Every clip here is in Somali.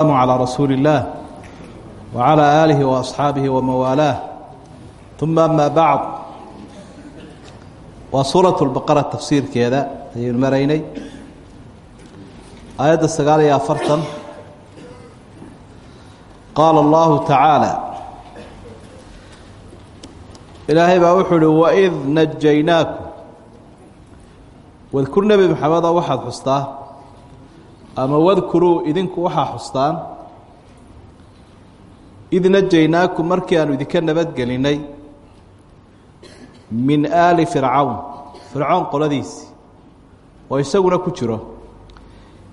السلام على رسول الله وعلى آله وأصحاabه وموالاه ثم أما بعد waa suuraة البقرة تafsiirkeeda ayaynu maraynay aيadda sagaal iyo afartan qaala الlahu taعaalى ilaahay baa wuxuu uhi وإid najaynaakum wadkur nebi maxameda waxaad xustaa ama wadkuruu idinku waxaa xustaan. Id najaynaakum markii aanu idinka nabadgelinay min aali fircawn. Fircoon qoladiisii oo isaguna ku jiro.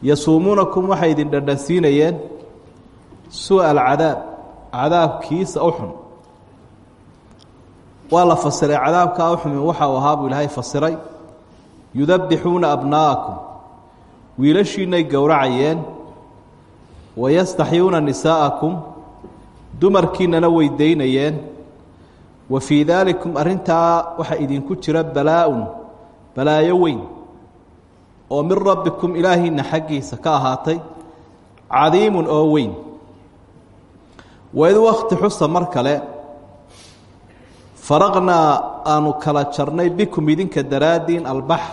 Yasuumuunakum waxay idin dhandhansiinayeen suuءa alcadaab cadaabkiisa u xun. Waa la fasiray. Cadaabkaa u xumin waxa uu ahaa buu ilaahay fasiray. Yudabbixuuna abnaa'akum wiilashiinay gowracayeen wayastaxyuuna nisaa'akum dumarkiinana way daynayeen wa fii daalikum arrintaa waxaa idinku jira balaa-un balaayo weyn oo min rabbikum ilaahiinna xaggiisa ka ahaatay cadiimun oo weyn. Waid wakti xusa mar kale faraqnaa aanu kala jarnay bikum idinka daraaddiin albax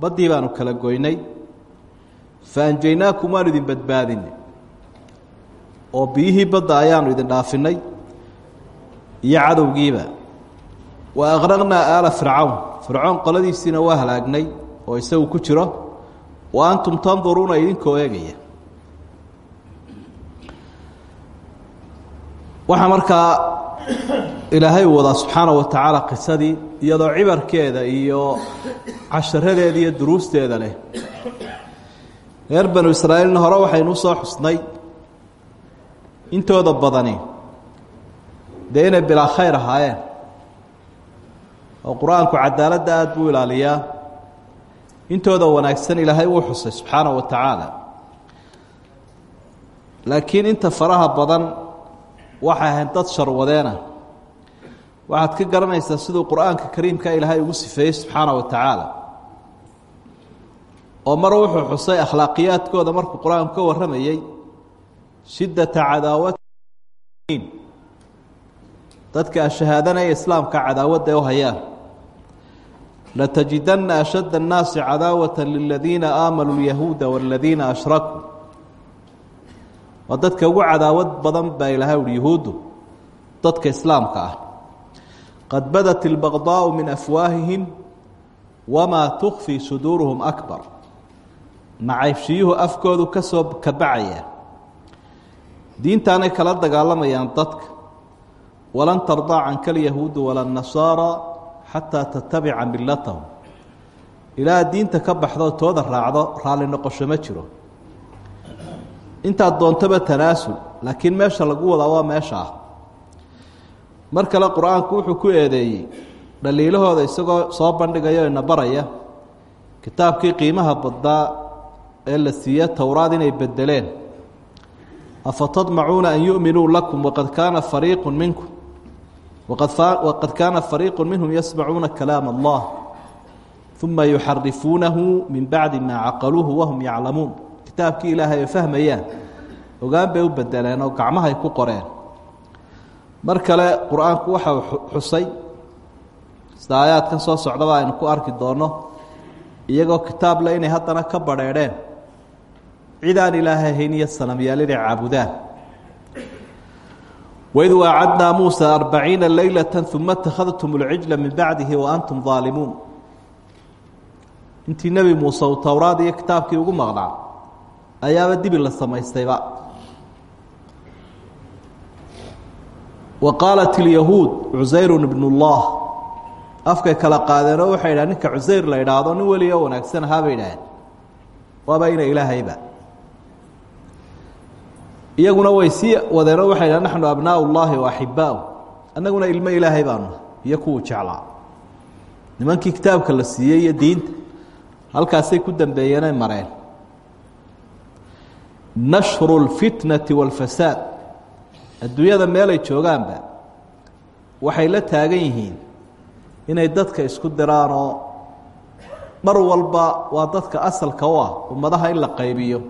baddii baanu kala goynay faanjaynaakum waanu idin badbaadinay oo biyihii badda ayaanu idin dhaafinay. Iyo cadowgiiba. Wa aqraqnaa aala fircawn. Fircoon qoladiisiina waa halaagnay oo isagu ku jiro. Wa antum tanduruuna idinkoo eegaya. Waxaa markaa ilaahay wadaa subxaana wa tacaala qisadii iyadoo cibarkeeda iyo casharadeeda iyo duruusteeda leh reer banu israa'iilna hore waxaynu u soo xusnay. Intooda badani dee inay bilaa khayr ahaayeen. Oo qur'aanku cadaaladda aada buu ilaaliyaa. Intooda wanaagsan ilaahay wuu xusay subxaana wa tacaala. Laakiin inta faraha badan waxay ahayd dad sharwadeena waxaad ka garanaysaa siduu qur'aanka kariimka ilaahay ugu sifeeyey subxaana wa tacaala oo mar wuxuu xusay akhlaaqiyaadkooda markuu qur'aanku ka warramayey shiddata cadaawat dadka ashahaadanaya islaamka cadaawadda u hayaan. Latajidanna ashadda annaasi cadaawata liladiina aamanuu lyahuuda waaladiina ashrakuu. Waa dadka ugu cadaawad badan baa ilahay uhi yuhuuddu dadka islaamka ah. Qad badat ilbaqdaau min afwaahihim wamaa tukfii suduuruhum akbar nacaybshiyuhu afkoodu ka soo kabacaya diintaanay kala dagaalamayaan dadka. Walan tardaa canka alyahuudu wala nasaara xataa tatabica milatahum ilaa diinta ka baxdo tooda raacdo raalli noqosho ma jiro. Intaad doontaba tanaasul laakiin meesha lagu wadaa waa meesha ah. Mar kale qur'aanku wuxuu ku eedeeyey dhaliilahooda isagoo soo bandhigaya ina baraya kitaabkii qiimaha badnaa ee la towraad inay bedeleen afatadmacuuna an yu'minuu lakum waqad kaana fariiqu minkum waqad kaana fariiqu minhum yasmacuuna kalaam allah. Uma yuxarifuunahu min bacdi maa caqaluuhu wahum yaclamuun. Kitaabkii ilaahay ay fahmayaan ogaan bay u bedeleen oo gacmahay ku qoreen. Mar kale qur'aanku waxa xusay. Sida aayaadkan soo socdaba aynu ku arki doonno iyagoo kitaab le inay haddana ka badrheedheen cid aan ilaahay ahayn iyo sanamyaal inay caabudaan waid waacadnaa muusa arbaciina leylata uma اtakhadtum اlcijla min bacdihi wa antum ظaalimuun intii nebi muuse uu towraad iyo kitaabkii ugu maqnaa ayaaba dibi la samaystayba wa qaalat اlyahuud cusayru ibn اllah afkay kala qaadeenoo waxay idhaha ninka cusayr la idhaahdo nin welioo wanaagsan ahaa bay idhaaheen waaba ina ilaahayba iyaguna way sii wadeenoo waxay dhaha naxnu abnaau llaahi wa axibbaau annaguna ilmo ilaahay baanu iyo kuwuu jeclaa. Nimankii kitaabka la siiyey iyo diinta halkaasay ku dambeeyeenay mareen. Nashru اlfitnati wاlfasaad adduunyada meelay joogaanba waxay la taagan yihiin inay dadka isku diraanoo mar walba waa dadka asalka u ah ummadaha in la qaybiyo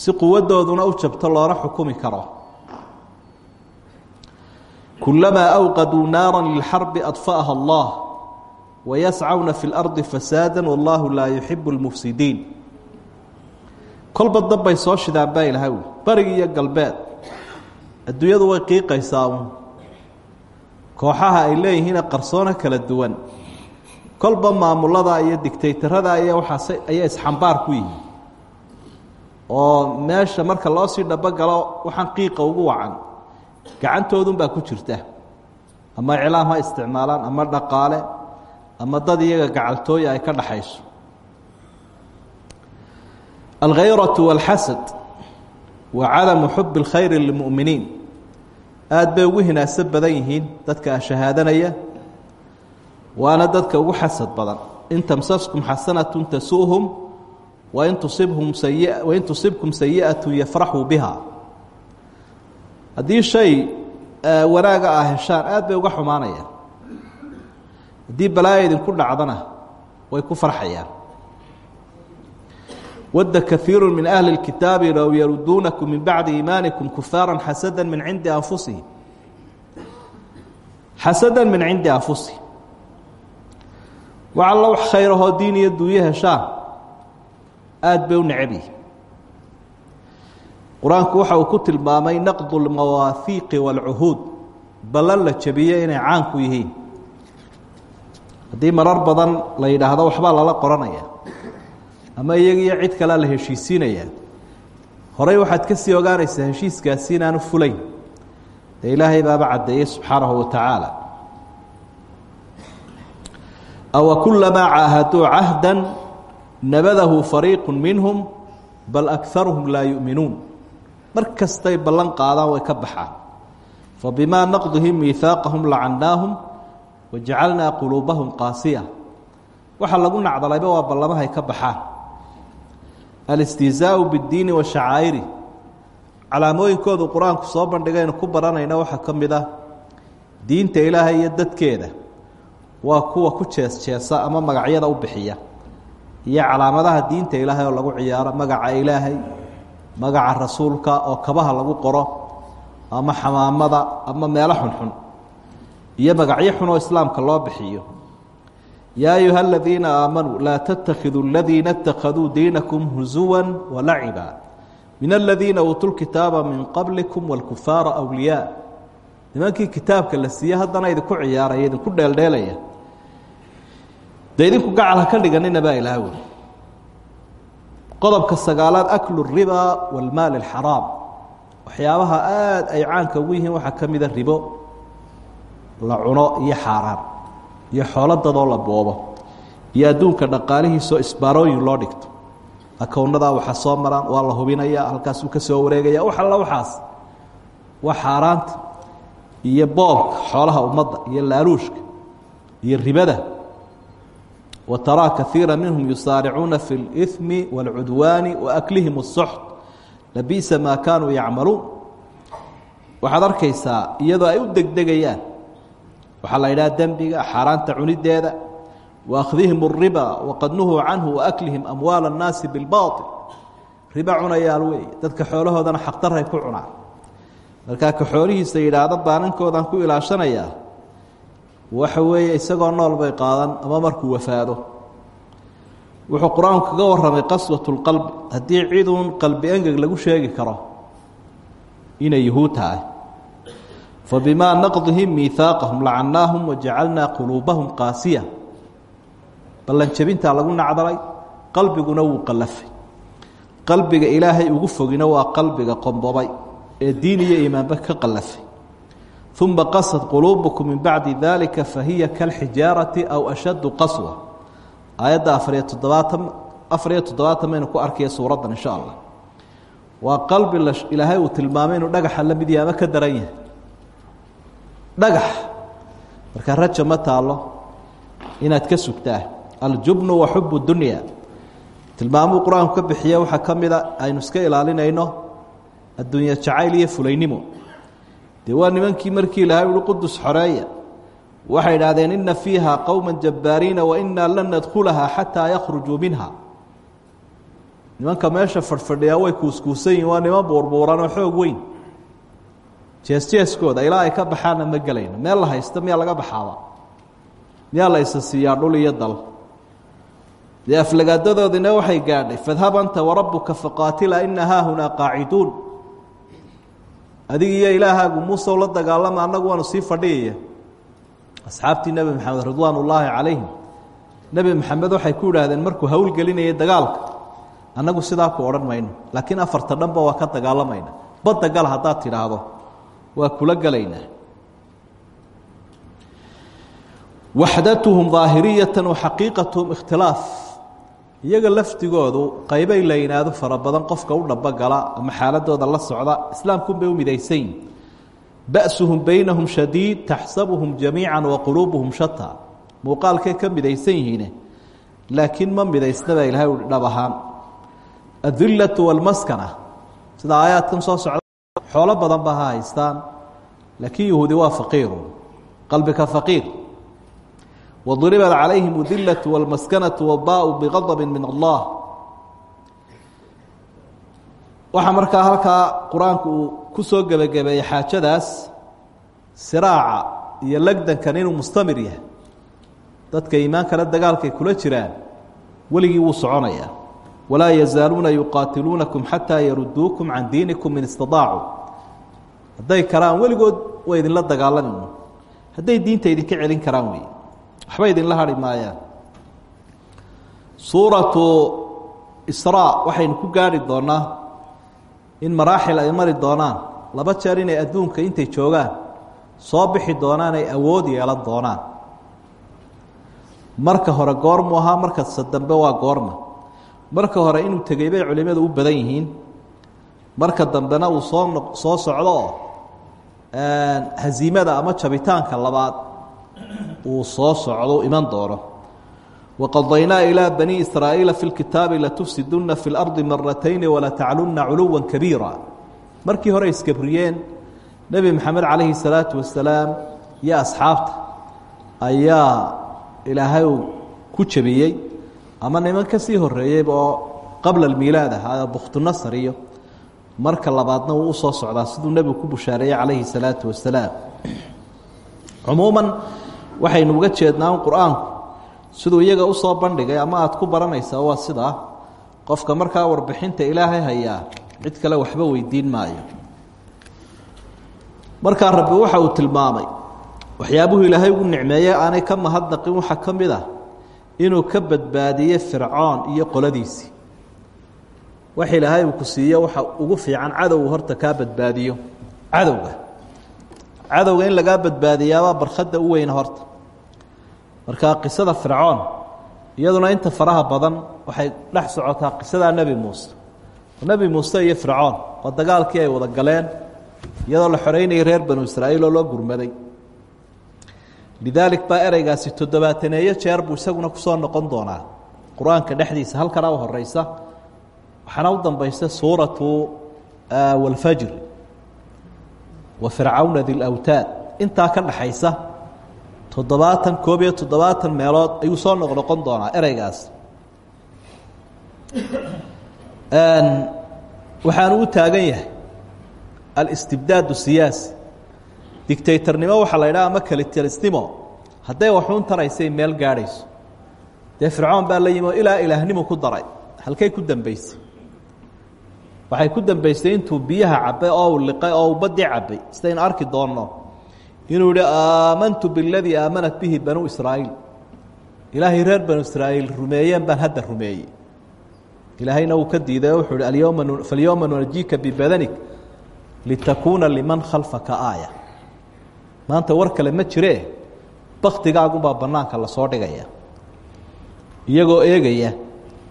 si quwadooduna u jabto loona xukumi karo. Kulamaa awqaduu naara lilxarbi adfa'aha allah wayascawna fi اlardi fasaada wallahu laa yuxibu اlmufsidiin kolba dabbay soo shidaan baa ilahay wi barigi iyo galbeed adduunyadu way qiiqaysaa uun. Kooxaha ay leeyihiine qarsoona kala duwan. Kolba maamulada iyo digtaytarada iyo waxaas ayay isxambaar ku yihiin oo meesha marka loo sii dhabogalo waxaan qiiqa ugu wacan. Gacantoodunbaa ku jirta. Ama iclaam ha isticmaalaan ama dhaqaale ama dad iyaga gacaltooya ay ka dhaxayso. Alkhayratu walxasad wa cadamu xubi اlkhayri lilmu'miniin. Aada bay ugu hinaaso badan yihiin dadka shahaadanaya waana dadka ugu xasad badan. In tamsaskum xasanatu tasu'hum wain tusibkum sayi'atu yafraxuu biha. Haddii shay wanaaga ah heshaan aada bay uga xumaanayaan. Haddii balaaya idinku dhacdana way ku farxayaan. Wadda kaiiru min ahli اlkitaabi low yaruduunakum min bacdi iimaanikum kufaara xasada min cindi anfusihim xasada min cindi anfusihim wax alla wax khayrahoo diin iyo duunyo heshaan aada bay u necab yihiin waxa uu ku tilmaamay naqdu lmawaahiiqi wاlcuhuud ballan la jabiye inay caanku yihiin. Haddii marar badan la yidhaahdo waxbaa lala qoranaya ama iyaga iyo cid kalea la heshiisiinayaa. Horey waxaad ka sii ogaanaysaa heshiiskaasi inaanu fulayn. Ilaahay baaba caddeeyey subxaanahu wa tacaala. Awa kulamaa caahaduu cahda nabadahu fariiqu minhum bal akaruhum laa yu'minuun. Mar kastay ballan qaadaan way ka baxaan. Fabimaa naqdihim miihaaqahum lacannaahum wajacalnaa quluubahum qaasiya. Waxa lagu nacdalayba waa ballamahay ka baxaan. Alistihzaau biddiini wa shacaa'iri. Calaamooyinkoodu qur'aanku soo bandhigaynu ku baranayna waxaa ka mid ah. Diinta ilaahay iyo dadkeeda waa kuwa ku jees jeesa ama magacyada u bixiya iyo calaamadaha diinta ilaahay oo lagu ciyaaro magaca ilaahay magaca rasuulka oo kabaha lagu qoro ama xamaamada ama meelo xunxun iyo magacyo xun oo islaamka loo bixiyo. Yaa ayuha aladiina aamanuu laa tatakiduu aladiina اtakaduu diinakum huzuwa walaciba min aladiina uutuu lkitaaba min qablikum wاlkufaara wliyaa nimankii kitaabka la siiye haddana idinku ciyaaraya idinku dheeldheelaya dee idinku gacal ha ka dhiganina baa ilaha weli qodobka sagaalaad aklu الriba wاlmaal اxaraam waxyaabaha aada ay caanka ugu yihiin waxaa ka mida ribo la cuno iyo xaaraan iyo xoolo dadoo la boobo iyo adduunka dhaqaalihiisoo isbaarooyin loo dhigto akownadaa waxa soo maraan waa la hubinaya halkaasuu ka soo wareegaya wax alla waxaas waa xaaraanta iyo boobka xoolaha ummadda iyo laaluushka iyo ribada wa taraa kaiira minhum yusaaricuuna fi اlإثmi wاlcudwaani waaklihim الsoxt labiisa maa kaanuu yacmaluun waxaad arkaysaa iyadoo ay u degdegayaan waxaa la yidhaha dembiga xaaraanta cunideeda wa akhdihim الriba waqad nuhuu canhu waaklihim amwaal الnaasi biاlbaطil riba cunayaal weeye dadka xoolahoodana xaqdaray ku cunaan markaa ka xoolihiisa yidhaahdo baanankoodan ku ilaashanayaa waxa weeye isagoo nool bay qaadan ama markuu wafaado. Wuxuu qur'aanku kaga warramay qaswat اlqalbi haddii qalbi engeg lagu sheegi karo inay yuhuud tahay. Fabimaa naqdihim miihaaqahum lacannaahum wajacalnaa quluubahum qaasiya. Ballanjabintaa lagu nacdalay qalbiguna wuu qallafay. Qalbiga ilaahay ugu fogina waa qalbiga qombobay ee diin iyo iimaanba ka qallafay uma qasad quluubukum min bacdi dalika fahiya kalxijaarati aw ashaddu qaswa aayadda afariyo toddobaatan afariyo toddobaatan maynu ku arkaya suuraddan insha allah waa qalbi la ilaahay uu tilmaamay inuu dhagaxa la mid yahay ama ka daran yahay dhagax marka raja ma taalo inaad ka sugtaa aljubnu wa xubu dunya tilmaamuu qur'aanku ka bixiye waxaa ka mida aynu iska ilaalinayno adduunya jacayl iyo fulaynimo dee waa nimankii markii ilaahay uhi qudus xoreeya. Waxay idhaahdeen ina fiiha qowma jabbaariina wainaa lan nadkhulaha xataa yakhrujuu minha. Nimanka meesha fadhfadhiyaa way kuuskuusan yihiin waa niman buurbuuran oo xoog weyn. Jees-jeeskooda ilaa ay ka baxaanna ma gelayno meel la haysta miyaa laga baxaaba? Miyaa la isa dhul iyo dal? Dee aflagaadadoodina waxay gaadhay fadhab anta warabbuka faqaatila ina haahunaa qaaciduun adig iyo ilaahaagu muusew la dagaalama annagu waanu sii fadhiyaya asxaabtii nebi maxamed ridwaan ullaahi calayhim. Nebi maxamed waxay ku idhaahdeen markuu howlgelinayay dagaalka annagu sidaa ku odhan laakiin afarta dhanba waa ka dagaalamayna badda gal haddaad tidhaahdo waa kula gelaynaa waxdatuhum daahiriyatan wa xaqiiqatuhum ikhtilaaf iyaga laftigoodu qaybay laynaado fara badan qofka u dhabogala ama xaaladooda la socda islaamkunbay u midaysayin ba'suhum baynahum shadiid taxsabuhum jamiica wa quluubuhum shata muuqaalkay ka midaysan yihiine laakiin ma midaysna baa ilahay uhi dhab ahaan. Adillatu walmaskana sida aayaadkan soo socda xoolo badan ba ha haystaan laakiin yahuudi waa faqiiru qalbika faqiir waduribat calayhim udillatu walmaskanatu wabaau biqadabin min allah. Waxaa markaa halkaa qur'aanku uu ku soo gebagabeeyey xaajadaas siraaca iyo legdankan inuu mustamir yahay. Dadka iimaankale dagaalkay kula jiraan weligii wuu soconayaa walaa yazaaluuna yuqaatiluunakum xataa yaruduukum can diinikum in istaطaacuu hadday karaan weligood way idinla dagaalamayno hadday diinta idinka celin karaan wey waxba idinla hari maayaan. Suuratu israa waxaynu ku gaari doonaa in maraaxil ay mari doonaan. Laba jeer inay adduunka intay joogaan soo bixi doonaan ay awood yeelan doonaan. Marka hore goormu ahaa markasta dambe waa goorma. Marka hore inuu tegey bay culimadu u badan yihiin. Marka dambena uu soo soo socdo oo hasiimada ama jabitaanka labaad uu soo socdo iman doono. Waqadaynaa ilaa bani israa'iila fi lkitaabi latufsiduna fi lardi maratayni walataclunna culuwa kabiira. Markii hore iskabriyeen nebi maxamed calayhi salaatu wasalaam iyo asxaabta ayaa ilaahay ku jabiyey ama niman ka sii horeeyeyba oo qabla almiilaad ahaa bukhtunasar iyo marka labaadna wuu u soo socdaa siduu nebigu ku bushaareeyey calayhi salaatu wasalaam cumuuman waxaynu uga jeednaa in qur'aanku. Siduu iyaga u soo bandhigay ama aada ku baranaysaa waa sidaa qofka markaa warbixinta ilaahay hayaa cid kale waxba weydiin maayo. Markaa rabbi waxa uu tilmaamay waxyaabuhu ilaahay ugu nicmeeye aanay ka mahadnaqin waxaa ka mid ah inuu ka badbaadiye fircoon iyo qoladiisii wax ilaahay uu ku siiyo waxa ugu fiican cadowgu horta kaa badbaadiyo cadowga cadowga in lagaa badbaadiyaabaa barkhadda u weyna horta. Markaa qisada fircoon iyaduna inta faraha badan waxay dhex socotaa qisadaa nebi muuse nebi muuse iyo fircoon oo dagaalkii ay wada galeen iyadoo la xoreynayay reer banu israa'iil oo loo gurmaday. Lidaalik baa ereygaasi toddobaataneeyo jeer buu isaguna ku soo noqon doonaa. Qur'aanka dhexdiisa halkana u horeysa waxaana u dambaysa suuratu walfajr wa fircawna dilawtaad intaa ka dhaxaysa toddobaatan koob iyo toddobaatan meelood ayuu soo noqnoqon doonaa ereygaas. Waxaanu u taagan yahay alistibdaad siyaasi dictatornimo waxaa la idhaha ama kalitelisnimo hadday waxuun taraysay meel gaadhayso. Dee fircoon baa la yimi oo ilaa ilaahnimu ku daray. Halkay ku dambeysay waxay ku dambeysay intuu biyaha cabbay oo liqay oo uu baddii cabbay. Sidaynu arki doonno. Inuu aamantu biاladii aamanat bihi banuu israa'iil. Ilaahay reer banu israa'iil rumeeyeen baan hadda rumeeyey. Ilaahayna uu ka diiday oo wuxuu hi alyowma falyowma nunajiika bibadanik litakuuna liman khalfaka aaya. Maanta war kale ma jiree baktigaagunbaa banaanka la soo dhigaya. Iyagoo eegaya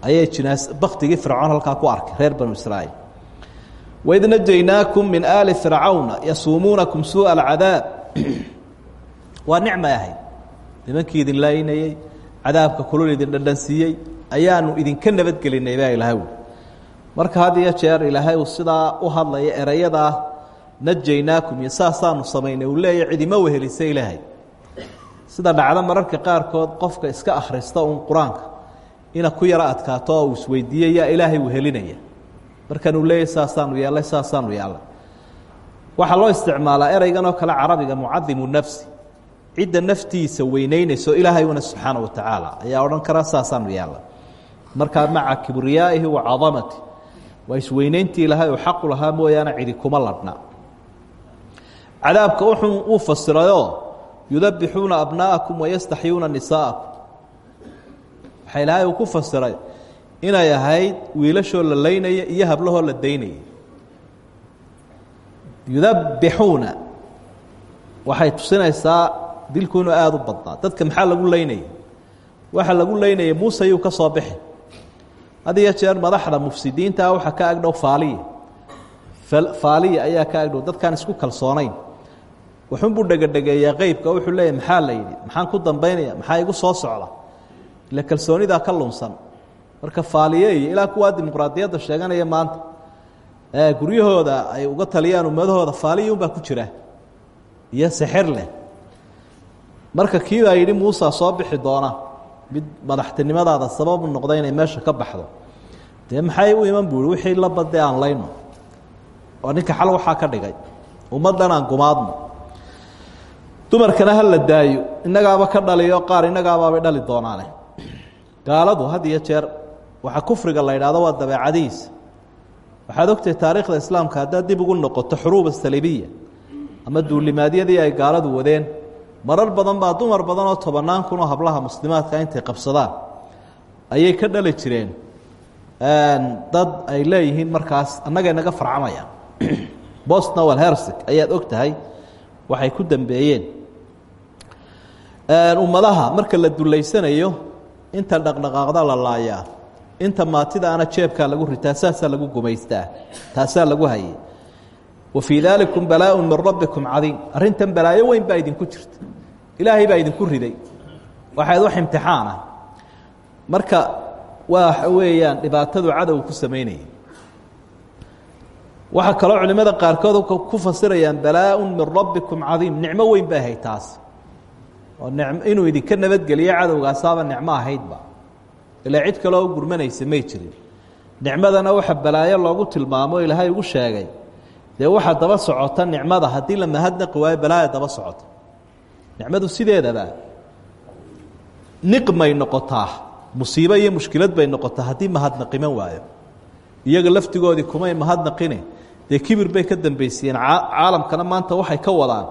ayay jinaas baktigii fircoon halkaa ku arkay reer banu israa'iil waid najaynaakum min aali fircawna yasuumuunakum suuءa alcadaab waa nicmay ahayd nimankii idin laynayey cadaabka kulul idin dhandhansiiyey ayaanu idinka nabadgelinay baa ilaahay ui marka had jeer ilaahay uu sidaa u hadlaya erayadaa najaynaakum iyo saasaanu samaynay uu leeya cidima wehelisa ilaahay. Sida dhacdo mararka qaarkood qofka iska akhrista uun ina ku yaro adkaato oo uu ilaahay uu helinaya markan uu leeyahy saasaanu yeellay saasaanu yeellay waxaa loo isticmaalaa ereygan oo kale carabiga mucadimu nafsi. Cidda naftiisa weyneynayso ilaahay una subxaana wa tacaala. Ayaa odhan kara saasaanu yeellay markaa maca kibriyaa'ihi wa cadamati waa isweyneyntii ilaahay uu xaqu lahaa mooyaane cidi kuma ladhna. Cadaabka wuxuu uu fasirayoo yudabixuuna abnaa'akum wayastaxyuuna nisaa'akum waxaa ilaahay uu ku fasiray inay ahayd wiilashoo la leynaya iyo hablahoo la daynaya. Yudabbixuuna. Waxay tusinaysaa dilku inuu aada u badnaa. Dadka maxaa lagu leynaya waxa lagu leynaya muuse yuu ka soo bixi. Had iyo jeer madaxda mufsidiintaa waxaa ka agdhow faaliya. Faaliya ayaa ka agdhow dadkaan isku kalsoonayn. Wuxuunbuu dhegadhegeeyaa qeybka wuxuu leeyahy maxaa la yidhi? Maxaan ku dambaynaya maxaa igu soo socda? Ile kalsoonidaa ka lunsan marka faaliye iyo ilaa kuwaa dimuqraadiyadda sheeganaya maanta. Guryahooda ay uga taliyaan ummadahooda faaliya unbaa ku jira. Iyo sixir leh. Marka kiibaa yidhi muusa soo bixi doona. Mid madaxtinimadaada sababu noqda inay meesha ka baxdo. Dee maxay u iman buui wixii la badee aan layno. Oo ninka xal waxaa ka dhigay. Ummaddan aan gumaadno. Dumarkana ha la daayo. Innagaaba ka dhaliyo qaar innagaabaabay dhali doonaane gaaladu had iyo jeer waxaa kufriga la yidhahdo waa dabeecadihiisa waxaad ogtahay taariikhda islaamka haddaad dib ugu noqoto xuruuba salibiya ama duulimaadyadii ay gaaladu wadeen marar badan baa dumar badan oo tobannaan kun oo hablaha muslimaadka intay qabsadaan. Ayay ka dhali jireen. Dad ay leeyihiin markaas annagay naga farcamayaan. Bosnowel hersig ayaad og waxay ku dambeeyeen. Ummadaha marka la dulaysanayo inta dhaqdhaqaaqda la laayaa inta maatidaana jeebkaa lagu ritaa saasaa lagu gumaystaa taasaa lagu hayay. Wa fii daalikum balaaءu min rabbikum cadiim. Arrintan balaayo weyn baa idinku jirta. Ilaahay baa idinku riday. Waxayd wax imtixaan ah marka waxa weeyaan dhibaatadu cadow ku samaynaya waxaa kaloo culimada qaarkood ku fasirayaan balaaءu min rabbikum cadiim. Nicmo weyn bay ahayd taas. Oo inuu idinka nabadgeliyo cadowgaasaaba nicmo ahaydba ilaa cid kaloo u gurmanaysa may jirin. Nicmadana waxa balaayo loogu tilmaamo ilaahay ugu sheegay. Dee waxaa daba socota nicmada haddii la mahadnaqi waayo balaaya daba socota. Nicmadu sideedaba niqmay noqotaa musiibo iyo mushkilad bay noqotaa haddii mahadnaqiman waayo. Iyaga laftigoodii kumay mahadnaqine dee kibir bay ka dambaysiiyeen caalamkana maanta waxay ka wadaan.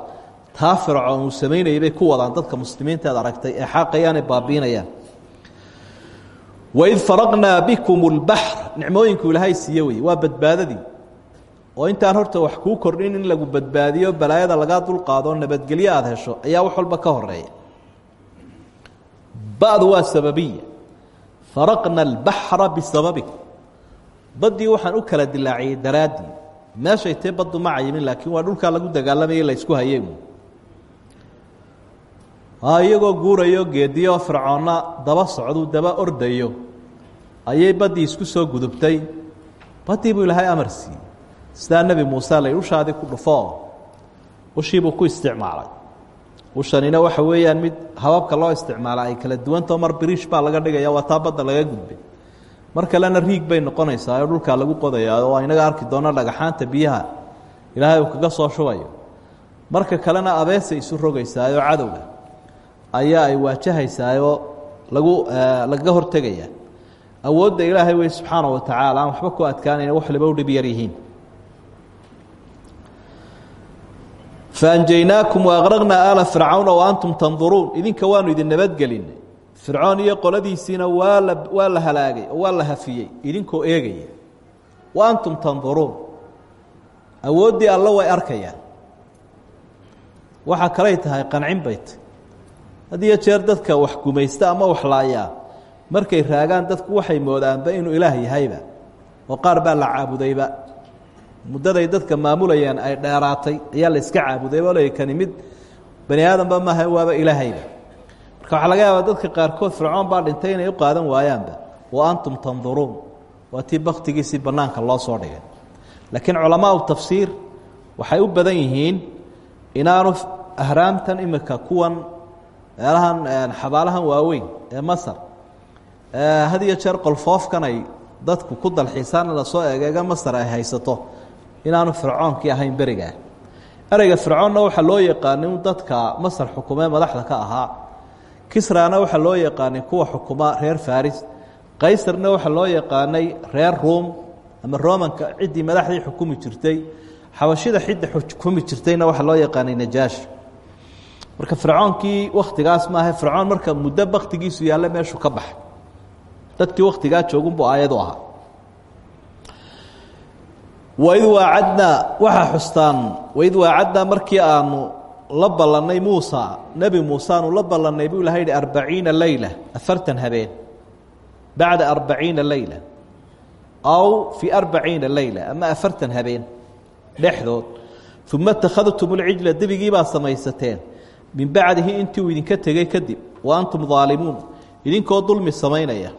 Taa fircoon uu samaynayay bay ku wadaan dadka muslimiinta ad aragtay ee xaaqayaanay baabiinayaan waid faraqnaa bikum اlbaxr nicmooyinku ilaahay siiye wey waa badbaadadii. Oo intaan horta wax kuu kordhin in lagu badbaadiyo balaayada lagaa dulqaado nabadgelyo aada hesho ayaa wax walba ka horreeya ba'du waa sababiya. Faraqna اlbaxra bisababikum baddii waxaan u kala dilaaciyey daraaddii meeshay tee baddu ma cayimin laakiin waa dhulkaa lagu dagaalamayay la ysku hayey iyagoo guurayo geediyo fircoonna daba socduu daba ordayo. Ayay baddii isku soo gudubtay. Baddii buu ilaahay amar siiyey. Sidaa nebi muuse la ushaadii ku dhufoo ushiibuu ku isticmaalay. Ushanina waxa weeyaan mid hababka loo isticmaala ay kala duwantao mar biriish baa laga dhigaya waa taa badda laga gudbay. Mar kalena riig bay noqonaysaa oo lagu qodayaa oo inaga arki doono dhagaxaanta biyaha. Ilaahay uu kaga soo shubayo. Marka kalena abeesay isu rogaysaayoo cadowga ayaa ay waajahaysaayoo lagu lagaga hortegaya awoodda ilaahay wey subxaana wa tacaala aan waxba ku adkaanayna wax liba u dhib yar yihiin. Faanjaynaakum waaqraqnaa aala fircawna wa antum tanduruun. Idinka waanu idin nabadgelinay. Fircoon iyo qoladiisiina waa la waa la halaagay waa la hafiyey. Idinkoo eegaya. Wa antum tanduruun. Awooddii alla way arkayaan. Waxaa kaley tahay qancin bay had iyo jeer dadka wax gumaysta ama wax laayaa markay raagaan dadku waxay moodaanba inuu ilaah yahayba oo qaar baa la caabudayba. Muddaday dadka maamulayaan ay dheeraatay ayaa la iska caabudayba o kani mid bani aadamba maaha waaba ilaahayba marka waxaa laga yaabaa dadka qaarkood fircoon baa dhintay inay u qaadan waayaanba wa antum tanduruun. Waa tii baktigiisii bannaanka loo soo dhigay. Laakiin culamaau tafsiir waxay u badan yihiin inaanu ahraamtan imika kuwan meelahan xabaalahan waaweyn ee masar. Had iyo jeer qolfoofkan ay dadku ku dalxiisaan la soo egeega masar ay haysato inaanu fircoonkii ahayn berigaa ereyga fircoonna waxaa loo yaqaanay dadka masar xukumee madaxda ka ahaa. Kisrana waxaa loo yaqaanay kuwa xukuma reer faris qaysarna waxaa loo yaqaanay reer ruum ama romanka ciddii madaxdii xukumi jirtay. Xabashida xidda xukumi jirtayna waxaa loo yaqaanay najaash marka fircoonkii wakhtigaas maaha fircoon marka muddo baktigiisu yaalle meeshuu ka baxay. Dadkii wakhtigaa joogunbuu aayadu ahaa. Waid waacadnaa waxaa xustaan waid waacadnaa markii aanu la ballannay muusa nebi muuse la ballannay buu ilahay yihi arbaciina afartan habeen bacda arbaciina leyla aw fii arbaciina leyla ama afartan habeen dhexdood. Uma اtakhadtum اlcijla debigii baa samaysateen min bacdihi intii idinka tegey kadib wa antum daalimuun idinkoo dulmi samaynaya.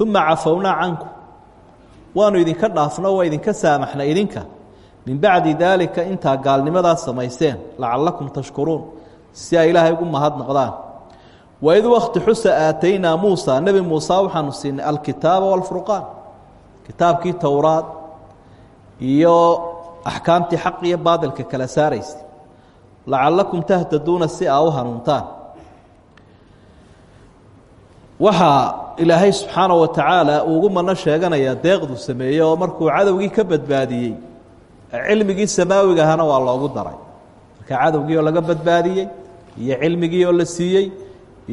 Uma cafownaa canku waanu idinka dhaafno waa idinka saamaxna idinka. Min bacdi daalika intaa gaalnimadaa samayseen lacalakum tashkuruun si ay ilaahay ugu mahadnaqdaan waid wakti xusa aataynaa muusa nebi muuse waxaanu siinay alkitaaba wاlfurqaan kitaabkii towraad iyo axkaamtii xaq iyo kala saaraysa lacalakum tahtaduuna si aa u hanuuntaan. Waxaa ilaahay subxaana wa tacaala uu ugu mano sheeganayaa deeqdu sameeyey oo markuu cadowgii ka badbaadiyey cilmigii samaawiga ahana waa loogu daray. Marka cadowgii oo laga badbaadiyey iyo cilmigii oo la siiyey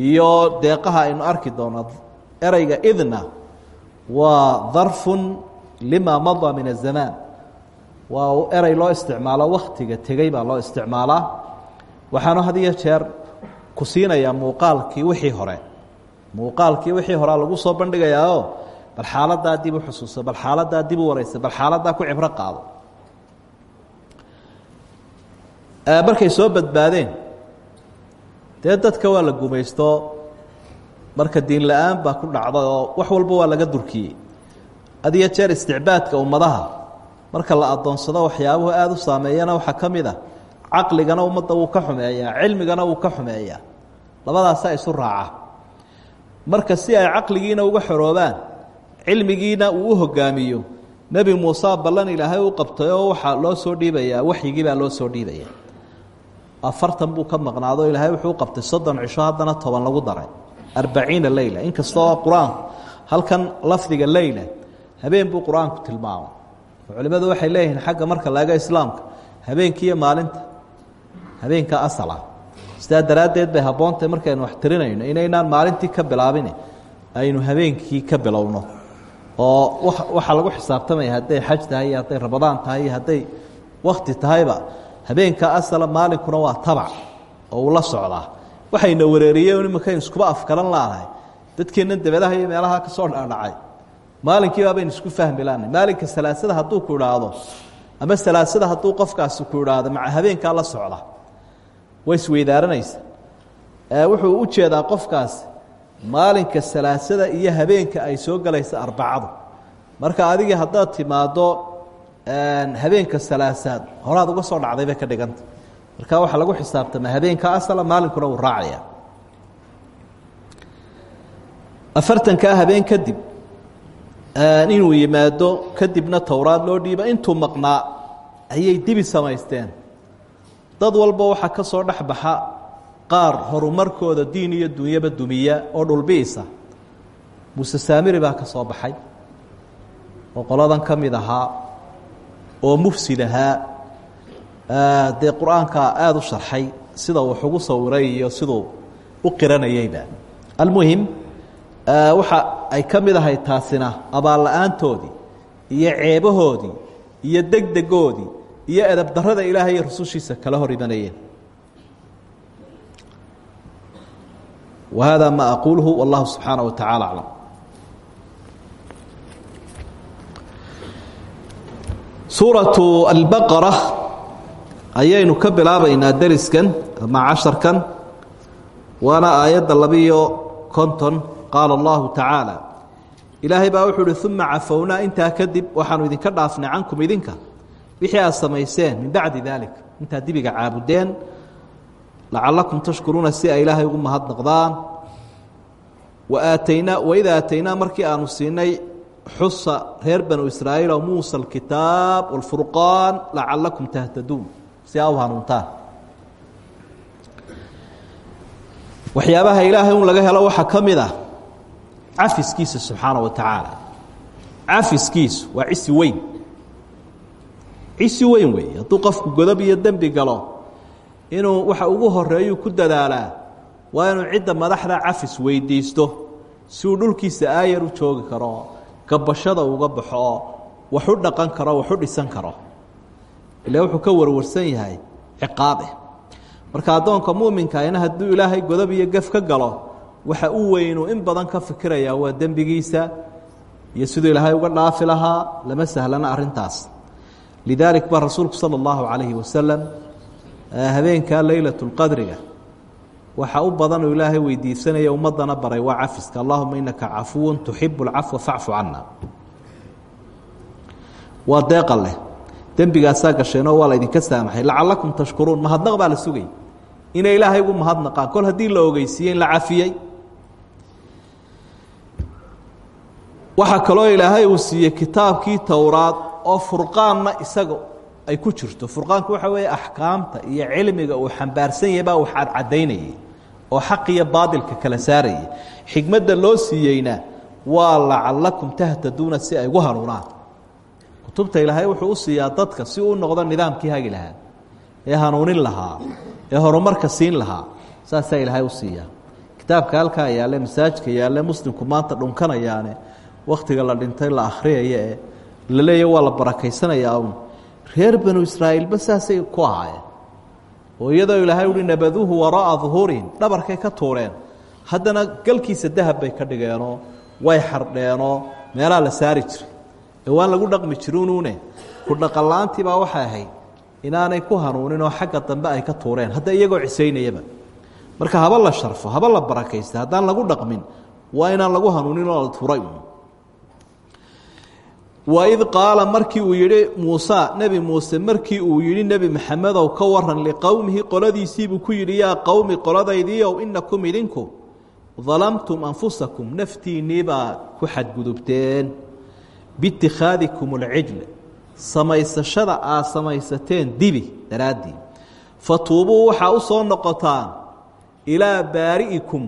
iyo deeqaha aynu arki doono ereyga idna waa darfun lima madaa min azamaan waa erey loo isticmaalo waktiga tegey baa loo isticmaalaa waxaanu had iyo jeer ku siinayaa muuqaalkii wixii hore. Muuqaalkii wixii horea lagu soo bandhigayaao bal xaaladaa dib u xusuuso bal xaaladaa dib u wareysa bal xaaladaa ku cibro qaado. Markay soo badbaadeen dee dadka waa la gumaysto marka diin la'aan baa ku dhacday oo wax walba waa laga durkiyey. Had iyo jeer isticbaadka ummadaha marka la adoonsado waxyaabuhu aada u saameeyana waxaa ka mid a caqligana ummadda wuu ka xumeeyaa cilmigana wuu ka xumeeyaa. Labadaasaa isu raaca. Marka si ay caqligiina uga xoroobaan cilmigiina uu u hogaamiyo nebi ballan ilaahay u qabtay oo waxaa loo soo dhiibayaa waxyigii baa loo soo dhiibaya afartan buu ka maqnaado ilaahay wuxuu qabtay soddon cisho haddana toban lagu daray. Arbaciina leyla inkastoo qur'aanku halkan lafdiga leyla habeen buu qur'aanku tilmaamay culimadu waxay leeyihiin xagga marka laega islaamka habeenkiiyo maalinta habeenka asala. Sidaa daraaddeed bay habboontahy markaynu wax tirinayno inaynaan maalintii ka bilaabin aynu habeenkii ka bilowno. Oo waxaa lagu xisaabtamaya hadday xaj tahay iyo hadday ramadaan tahay iyo hadday wakti tahayba habeenka asala maalinkuna waa tabac oo uu la socdaa. Waxayna wareeriyeen imankaynu iskuba afkaran laanahay dadkeennan dabedaha iyo meelaha ka soo dhaadhacay maalinkiibaa baynu isku fahmi laanay maalinka salaasada hadduu ku idhaahdo ama salaasada hadduu qofkaasi ku idhaahdo maca habeenkaa la socda way isweydaaranaysa wuxuu u jeedaa qofkaasi maalinka salaasada iyo habeenka ay soo galaysa arbacadu. Marka adigii haddaad timaaddo habeenka salaasaad horaad uga soo dhacday bay ka dhiganta. Marka waxaa lagu xisaabtamaa habeenka asala maalinkuna uu raacaya afartankaa habeen kadib inuu yimaado kadibna towraad loo dhiiba intuu maqnaa ayay dibi samaysteen. Dad walba waxaa ka soo dhex baxa qaar horumarkooda diin iyo dunyaba dumiya oo dhulbiisa muuse saamiri baa ka soo baxay oo qoladan ka ahaa oo mufsid ahaa. Dee qur'aanka u sharxay sida uu ugu sawiray iyo siduu u qiranayeyba almuhim waxa ay ka mid ahay taasina abaal la'aantoodii iyo ceebahoodii iyo degdegoodii iyo edab darada ilaahay iyo rusushiisa kala hor imanayeen. Wahada ma aquulhu wallahu subxaanaه wa tacaala aclam. Suuraةu albaqara ayaynu ka bilaabaynaa deriskan ama casharkan waana aayadda qaala allahu tacaala ilaahay baa wuxuu uhi uma cafownaa intaa kadib waxaanu idinka dhaafnay cankum idinka wixii aad samayseen min bacdi daalik intaad dibiga caabudeen lacalakum tashkuruuna si ay ugu mahadnaqdaan wa aataynaa waid aataynaa markii aanu siinay xusa reer banu israa'iil oo muusa alkitaab walfurqaan lacalakum tahtaduun si aa waxyaabaha ilaahay un laga helo waxaa ka cafiskiisa subxaana wa tacaala. Cafiskiisu waa cisi weyn. Cisi weyn weeye. Hadduu godob iyo dembi galo inuu waxa ugu horeeyuu ku dadaalaa waa inuu cidda madaxda cafis weydiisto si dhulkiisa aayar u joogi karo gabashada uga baxo wax u dhaqan karo wax u dhisan karo. Ila wuxuu ka warwarsan yahay ciqaabe marka addoonka muuminkaina hadduu ilaahay godob iyo gef ka galo waxa u weynuu in badan ka fikirayaa waa dembigiisa iyo siduu ilaahay uga dhaafi lahaa lama sahlana arintaas lidaalik baa rasuulku sala allahu calayhi wasalam habeenkaa leylat lqadriga waxa u badanuu ilaahay weydiisanaya ummadana baray waa cafiska allahuma inaka cafuwun tuxibu lcafwa facfu cana waa deeqa leh. Dembigaasaa gasheenoo waa laydinka saamaxay. Lacalakum tashkuruun. Mahadnaq baa la sugay. Inay ilaahay ugu mahadnaqaan. Kol haddii la ogeysiiyey in la cafiyey waxaa kaloo ilaahay uu siiyey kitaabkii towraad oo furqaanna isaga ay ku jirto. Furqaanku waxa weeye axkaamta iyo cilmiga uu xambaarsan yahay baa wax cadcadaynayay oo xaq iyo baadilka kala saarayay. Xikmadda loo siiyeyna waa lacalakum tahtaduuna si ay ugu hanuunaan. Kutubta ilaahay wuxuu u siiyaa dadka si uu noqdo nidaamkii hagi lahaa ee hanuunin lahaa ee horumarka siin lahaa. Saasaa ilaahay u siiyaa. Kitaabka halkaa yaalle masaajidka yaalle muslimku maanta dhunkanayaane wakhtiga la dhintay la akhriyaya ee la leeya waa la barakaysanayaa un reer banu israa'iilba saasay ku ahaayeen. Oo iyadoo ilaahay uhi nabaduuhu waraa'a duhuurihim dhabarkay ka tuureen. Haddana galkiisa dahab bay ka dhigeenoo way xardheenoo meelaa la saari jiray. Ee waan lagu dhaqmi jirunuune ku dhaqanla-aantii baa waxay ahayd inaanay ku hanuunin oo xagga dambe ay ka tuureen. Hadda iyagoo cisaynayaba marka haba la sharfo haba la barakaysta haddaan lagu dhaqmin waa inaan lagu hanuunin oo la tuuray waid qaala markii uu yidhi muuse nebi muuse markii uu yidhi nebi maxamedow ka waran liqowmihi qoladiisiibuu ku yidhi yaa qowmi qoladaydiiow inakum idinku dalamtum anfusakum naftiinnii baa ku xadgudubteen biitikhaadikum alcijl samaysashada aad samaysateen dibi daraaddii fatuubuu waxaa u soo noqotaan ilaa baari'ikum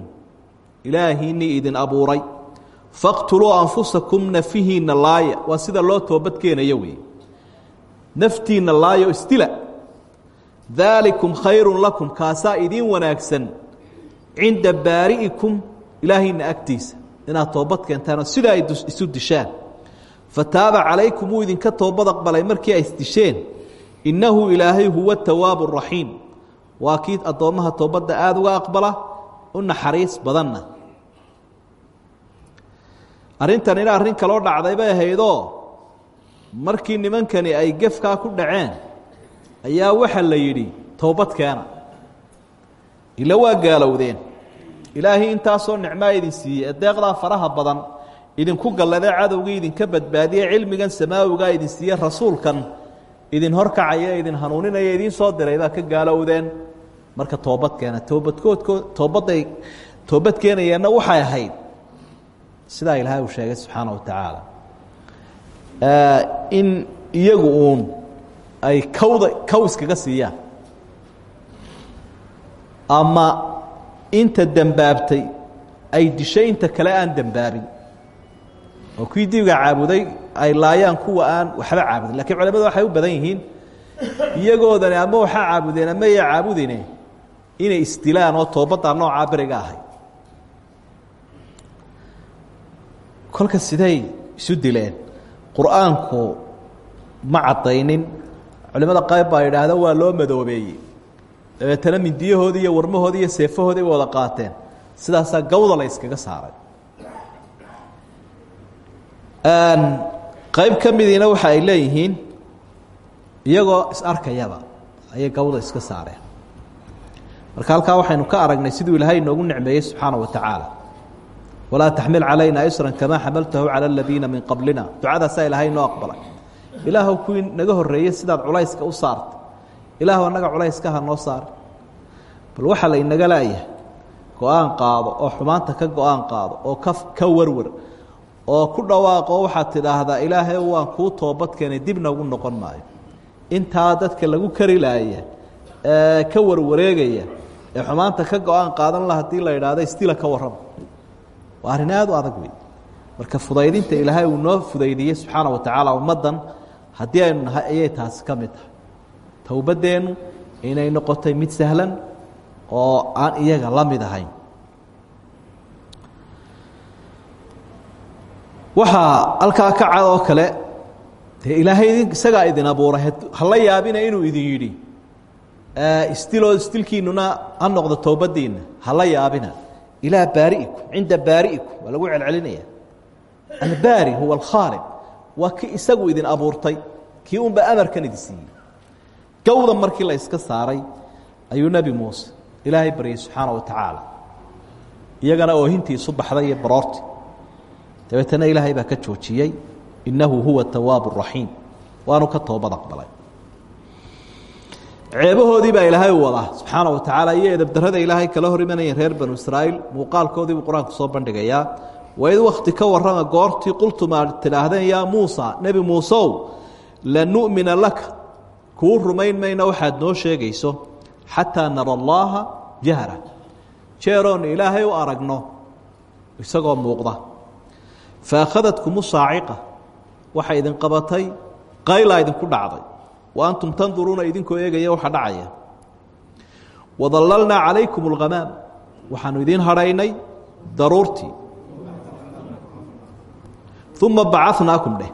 ilaahiinnii idin abuuray faqtuluu anfusakum nafihiinna laaya waa sida loo toobadkeenayo wey naftiinna laayo istila. Daalikum khayrun lakum kaasaa idiin wanaagsan cinda baari'ikum ilaahiinna agtiisa. Inaad toobad keentaanoo sidaa ay isu dishaan. Fataaba calaykum wuu idinka toobad aqbalay markii ay isdisheen innahu ilaahay huwa tawaabu raxiim waa kii addoommaha toobadda aada uga aqbala u naxariis badanna arrintanina arrin kaloo dhacday bay ahaydoo markii nimankani ay gefkaa ku dhaceen ayaa waxa la yidhi toobad keena ila waa gaalowdeen. Ilaahay intaasoo nicmaa idin siiyey ee deeqdaa faraha badan idinku galladee cadowgii idinka badbaadiye cilmigan samaawigaa idin siiye rasuulkan idin horkacaya idin hanuuninaya idiin soo diray baa ka gaalowdeen. Marka toobad keena toobadkoodko toobadday toobad keenayeenna waxay ahayd sidaa ilaahay uu sheegay subxaana wa tacaala. In iyagu uun ay kawda kow iskaga siiyaan ama inta dembaabtay ay dishay kale aan dembaabin oo kuwii dibiga caabuday ay laayaan kuwa aan waxba caabudin. Lakiin culamadu waxay u badan yihiin iyagoodani ama waxaa caabudeen ama ya caabudine inay isdilaan oo toobaddaa noocaa beriga ahay kolka siday isu dileen qur'aanku ma caddaynin culimada qayb baa yidhaahda waa loo madoobeeyey. Dabeetana mindiyahoodii iyo warmahoodii iyo seefahoodii bay wada qaateen. Sidaasaa gawda la yskaga saaray. Qayb ka midiina waxa ay leeyihiin iyagoo is arkayaba ayay gawda iska saareen. Marka halkaa waxaynu ka aragnay siduu ilaahay inoogu nicmeeyey subxaana wa tacaala walaa taxmil calayna isran kamaa xamaltahu cala aladiina min qablina. Ducadaasaa ilaahay inoo aqbalay. Ilaahw kuwii naga horreeyey sidaad culayska u saarta ilaahw annaga culayska ha noo saar. Bal waxaa la inaga laayahay go'aan qaado oo xumaanta ka go'aan qaado oo ka ka warwar oo ku dhawaaqo waxaad tidhaahdaa ilaahay waan kuu toobadkeenay dibna ugu noqon maayo. Intaa dadka lagu kari laaya ee ka warwareegaya ee xumaanta ka go'aan qaadan la haddii la idhaahdo istila ka waa arrin aada u adag wey marka fudaydinta ilaahay uu noo fudaydiyey subxaana wa tacaala ummaddan haddii aynu nahay ayay taasi ka mid tahay. Towbaddeennu inay noqotay mid sahlan oo aan iyaga la mid ahayn. Waxaa halkaa ka cad oo kale dee ilaahay isagaa idin abuuray hala yaabina inuu idin yidhi istiloo istilkiinuna ha noqdo towbadiinna hala yaabina ilaa baari'ikum cinda baari'ikum waa lagu celcelinaya albaari huwa alkhaaliq waa ki isagu idin abuurtay kii unba amarkan idin siiyey gowda markii la iska saaray ayuu nebi muuse ilaahay baryay subxaana wa tacaala iyagana oohintiisu baxday iyo baroorti dabeetana ilaahay baa ka joojiyey innahu huwa tawaabu raxiim waanu ka toobad aqbalay ceebahoodii baa ilaahay u wadaa. Subxaana wa tacaala iyo edabdarrada ilaahay kala hor imanayeen reer banu israa'iil muuqaalkoodii buu qur'aanku soo bandhigayaa. Waid wakti ka warrama goortii qultum aad tidhaahdeen yaa muusa nebi muuseow lanu'mina laka. Kuu rumayn mayna waxaad noo sheegayso xataa nara allaaha jahra. Jeeroonu ilaahay u aragno isagoo muuqda. Fa akhadadkumu saaciqa. Waxay idin qabatay qaylaa idinku dhacday wa antum tanduruuna idinkoo eegaya waxa dhacaya. Wadallalnaa calaykum alghamaam waxaanu idiin hadhaynay daruurtii uma bacanaakum dheh.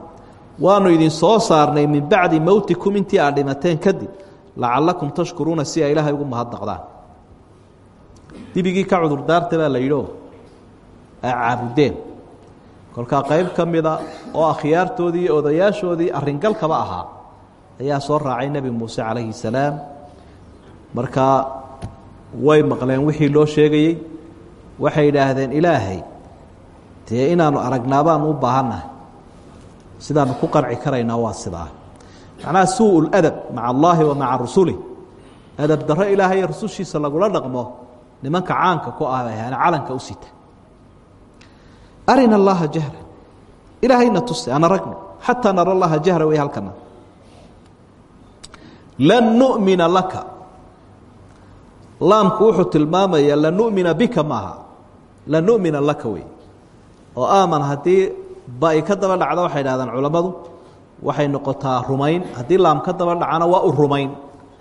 Waanu idin soo saarnay min bacdi mowtikum intii aad dhimateen kadib lacalakum tashkuruuna si ay ilaahay ugu mahadnaqdaan dibigii ka cudurdaarta baa la yidhio aa caabudeen. Kolkaa qayb ka mida oo akhyaartoodii iyo odayaashoodii arringalkaba ahaa ayaa soo raacay nebi muuse calayhi salaam. Markaa way maqleen wixii loo sheegayey waxay idhaahdeen ilaahay dee inaanu aragnaa baanu u baahannahay. Sidaanu ku qanci karaynaa waa sidaa. Macnaha suu ladab maca allaahi wa maca rusuli adab darro ilaahay iyo rusushiisa lagula dhaqmo nimanka caanka ku ah bay ahaane calanka u sita. Arina allaha jahra ilaahayna tusi aan aragno. Xataa nara allaha jahra way halkana lan nu'mina laka. Laamku wuxuu tilmaamayaa lan nu'mina bika maaha. Lan nu'mina laka wey. Oo aaman haddii ba ay ka daba dhacdo waxay dhahdaan culammadu waxay noqotaa rumayn. Haddii laam ka daba dhacana waa u rumayn.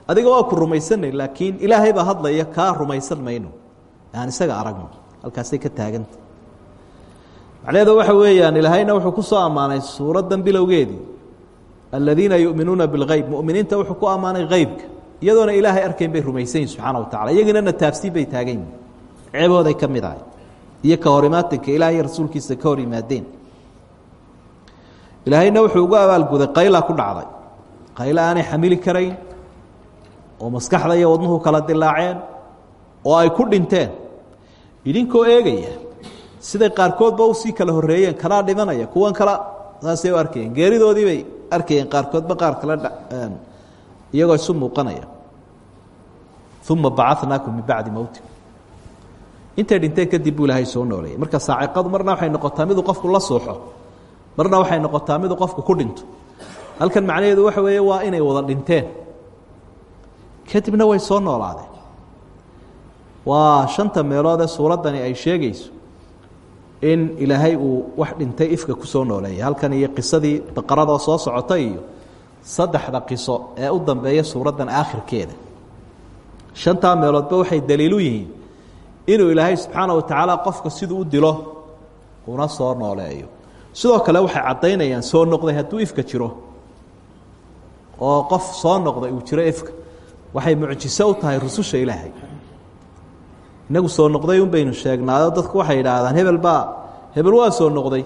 Adiga waa ku rumaysanay laakiin ilaahay baa hadlaya kaa rumaysan mayno. Aan isaga aragno halkaasay ka taaganta. Macnaheedu waxa weeyaan ilaahayna wuxuu ku soo ammaanay suuraddan bilowgeedii aladiina yu'minuuna bilgeyb mu'miniinta wuxuu ku ammaanay heybka iyadoona ilaahay arkayn bay rumaysan yihiin subxaana wa tacala iyagiina nataabsiin bay taagan yihiin ka mid ahay ka hor imaatinka ilaahay rasuulkiisa ka hor ilaahayna wuxuu ugu abaalguday qayla ku dhacday. Qaylo aanay xamili karayn oo maskaxda iyo wadnuhu kala dilaaceen oo ay ku dhinteen. Idinkoo eegaya siday qaarkoodba u sii kala horeeyeen kanaa dhimanaya kuwan kala saasay u arkayeen geeridoodii bay arkayeen qaarkoodba qaar kale iyagoo isu muuqanaya. Uma bacanaakum min bacdi mowtikum intay dhinteen kadib buu ilaahay soo nooleeyay. Marka saaciqadu marna waxay noqotaa miduu qofku la suuxo marna waxay noqotaa miduu qofku ku dhinto. Halkan macnaheedu waxa weeye waa inay wada dhinteen. Kadibna way soo noolaadeen. Waa shanta meelood ee suuraddani ay sheegayso in ilaahay uu wax dhintay ifka ku soo nooleeyay halkan iyo qisadii baqaradoo soo socota iyo saddexda qiso ee u dambeeya suuraddan aakhirkeeda. Shantaa meeloodba waxay daliilu yihiin inuu ilaahay subxaana wa tacaala qofka siduu u dilo una soo nooleeyo. Sidoo kale waxay caddaynayaan soo noqday hadduu ifka jiro oo qof soo noqday uu jiro ifka. Waxay mucjiso u tahay rususha ilaahay inagu soo noqday un baynu sheegnaayo dadku waxay idhaahdaan hebel baa hebel waa soo noqday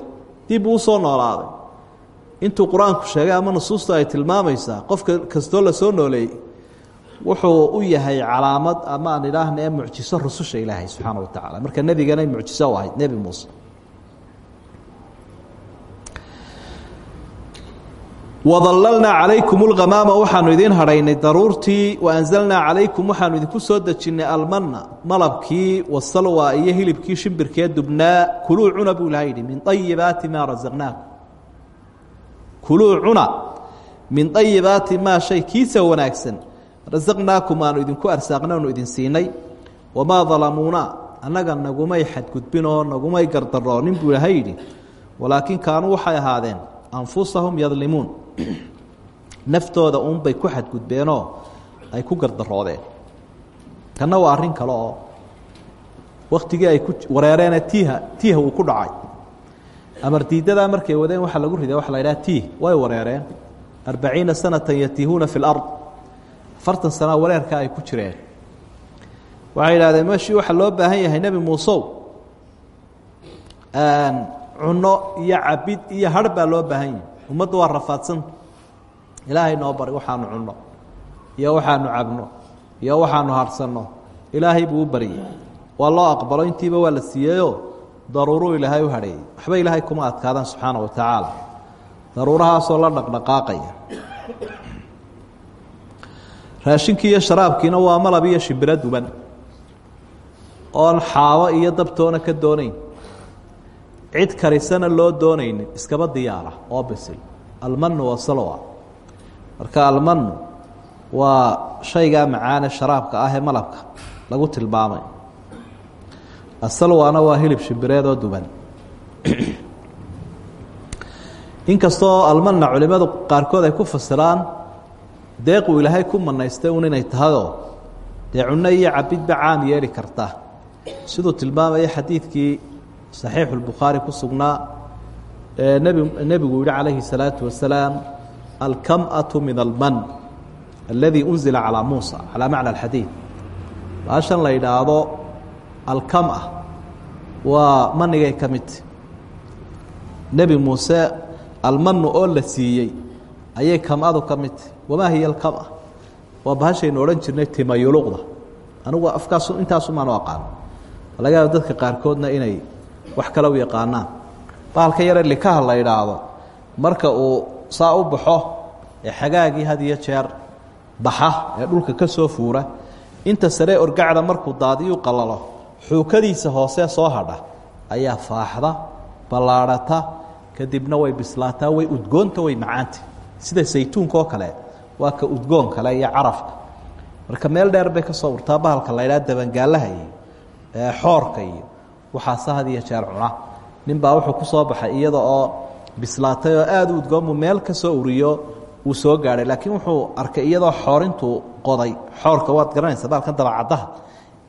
dib uu u soo noolaaday. Intuu qur'aanku sheegay ama nusuusta ay tilmaamaysaa qofka kastoo la soo nooleeyey wuxuu u yahay calaamad ama aan idhaahna mucjiso rususha ilaahay subxaana wa tacaala. Marka nebiganay mucjiso u ahayd nebi muuse wadallalnaa calaykum lghamaama waxaanu idiin hadhaynay daruurtii waanzalnaa calaykum waxaanu idinku soo dejinnay almanna malabkii wasalwa iyo hilibkii shimbirkee dubnaa kuluu cuna buu ilaha yidhi min ayibaati maa rasaqnaakum kuluu cuna min ayibaati maa shay kiisa wanaagsan rasaqnaakum aanu idinku arsaaqna anu idin siinay. Wamaa dalamuuna annaga nagumay xadgudbinoo nagumay gardaroonin buu ilaha yidhi walaakiin kaanuu waxay ahaadeen anfusahum yadlimuun naftooda uunbay ku xadgudbeenoo ay ku gardaroodeen kanna waa arrin kale oo wakhtigii ay ku wareereene tiiha tiiha uu ku dhacay. Amar diidadaa markay wadeen waxaa lagu riday waxa la idhaha tiih way wareereen. Arbaciina sanatan yatiihuuna fi lard afartan sana wareerka ay ku jireen. Waxay idhahdeen meshii waxaa loo baahan yahay nebi muusow cunno iyo cabid iyo har baa loo baahan yahay. Ummadda waa rafaadsanta ilaahay noo bari waxaanu cunno iyo waxaanu cabno iyo waxaanu harsanno. Ilaahay buu u baryey waa loo aqbalo intiiba waa la siiyeyoo daruuruu ilaahay u hadheeyey waxba ilaahay kuma adkaadaan subxaana wa tacaala daruurahaasoo la dhaqdhaqaaqaya raashinkii iyo sharaabkiina waa malab iyo shimbiro duban oon xaabo iyo dabtoona ka doonayn cid karisana loo doonaynin iskaba diyaara oo bisil. Almanu wasalwa marka almanu waa shaygaa macaane sharaabka ah ee malabka lagu tilmaamay. Asalwana waa hilib shimbireed oo duban. Inkastoo almanna culimadu qaarkood ay ku fasiraan deequu ilaahay ku manaystay un inay tahayoo dee cunno iyo cabidba caam yeeli karta. Siduu tilmaamaya xadiidkii saxiixu lbukhaari ku sugnaa ee nb nebigu yihi calayhi الsalaatu wasalaam alkam-atu min alman aladii unzila calaa muusa calaa macna alxadiid. Baashan la yidhaahdo alkam-a waa manigay ka midta nebi muuse almanu oo la siiyey ayay kam-adu ka midta wamaa hiya alkam-a? Waa bahashaynu odhan jirnay timayuluqda. Anigu afkaas intaasu maanu aqaan laga yaaba dadka qaarkoodna inay wax kale u yaqaanaan. Bahalka yare likaha la idhaahdo marka uu saa u baxo ee xagaagii had jeer baxa ee dhulka ka soo fuura inta sare orgacda markuu daadiyu qalalo xuukadiisa hoosee soo hadha ayaa faaxda ballaadhata kadibna way bislaataa way udgoonta way macaanta sida saytuunka oo kale waa ka udgoon kale iyo carafka. Marka meel dheer bay ka soo urtaa bahalka la ydhaha dabangaalaha iyo xoorka iyo waxaase had iyo jeer cuna. Nin wuxuu ku soo baxay iyada oo bislaatay oo aada u udgoonmu meel ka soo uriyo uu soo gaadhay laakiin wuxuu arkay iyadoo xoorintuu qoday. Xoorka waad garanaysa baalkan dabacaddaha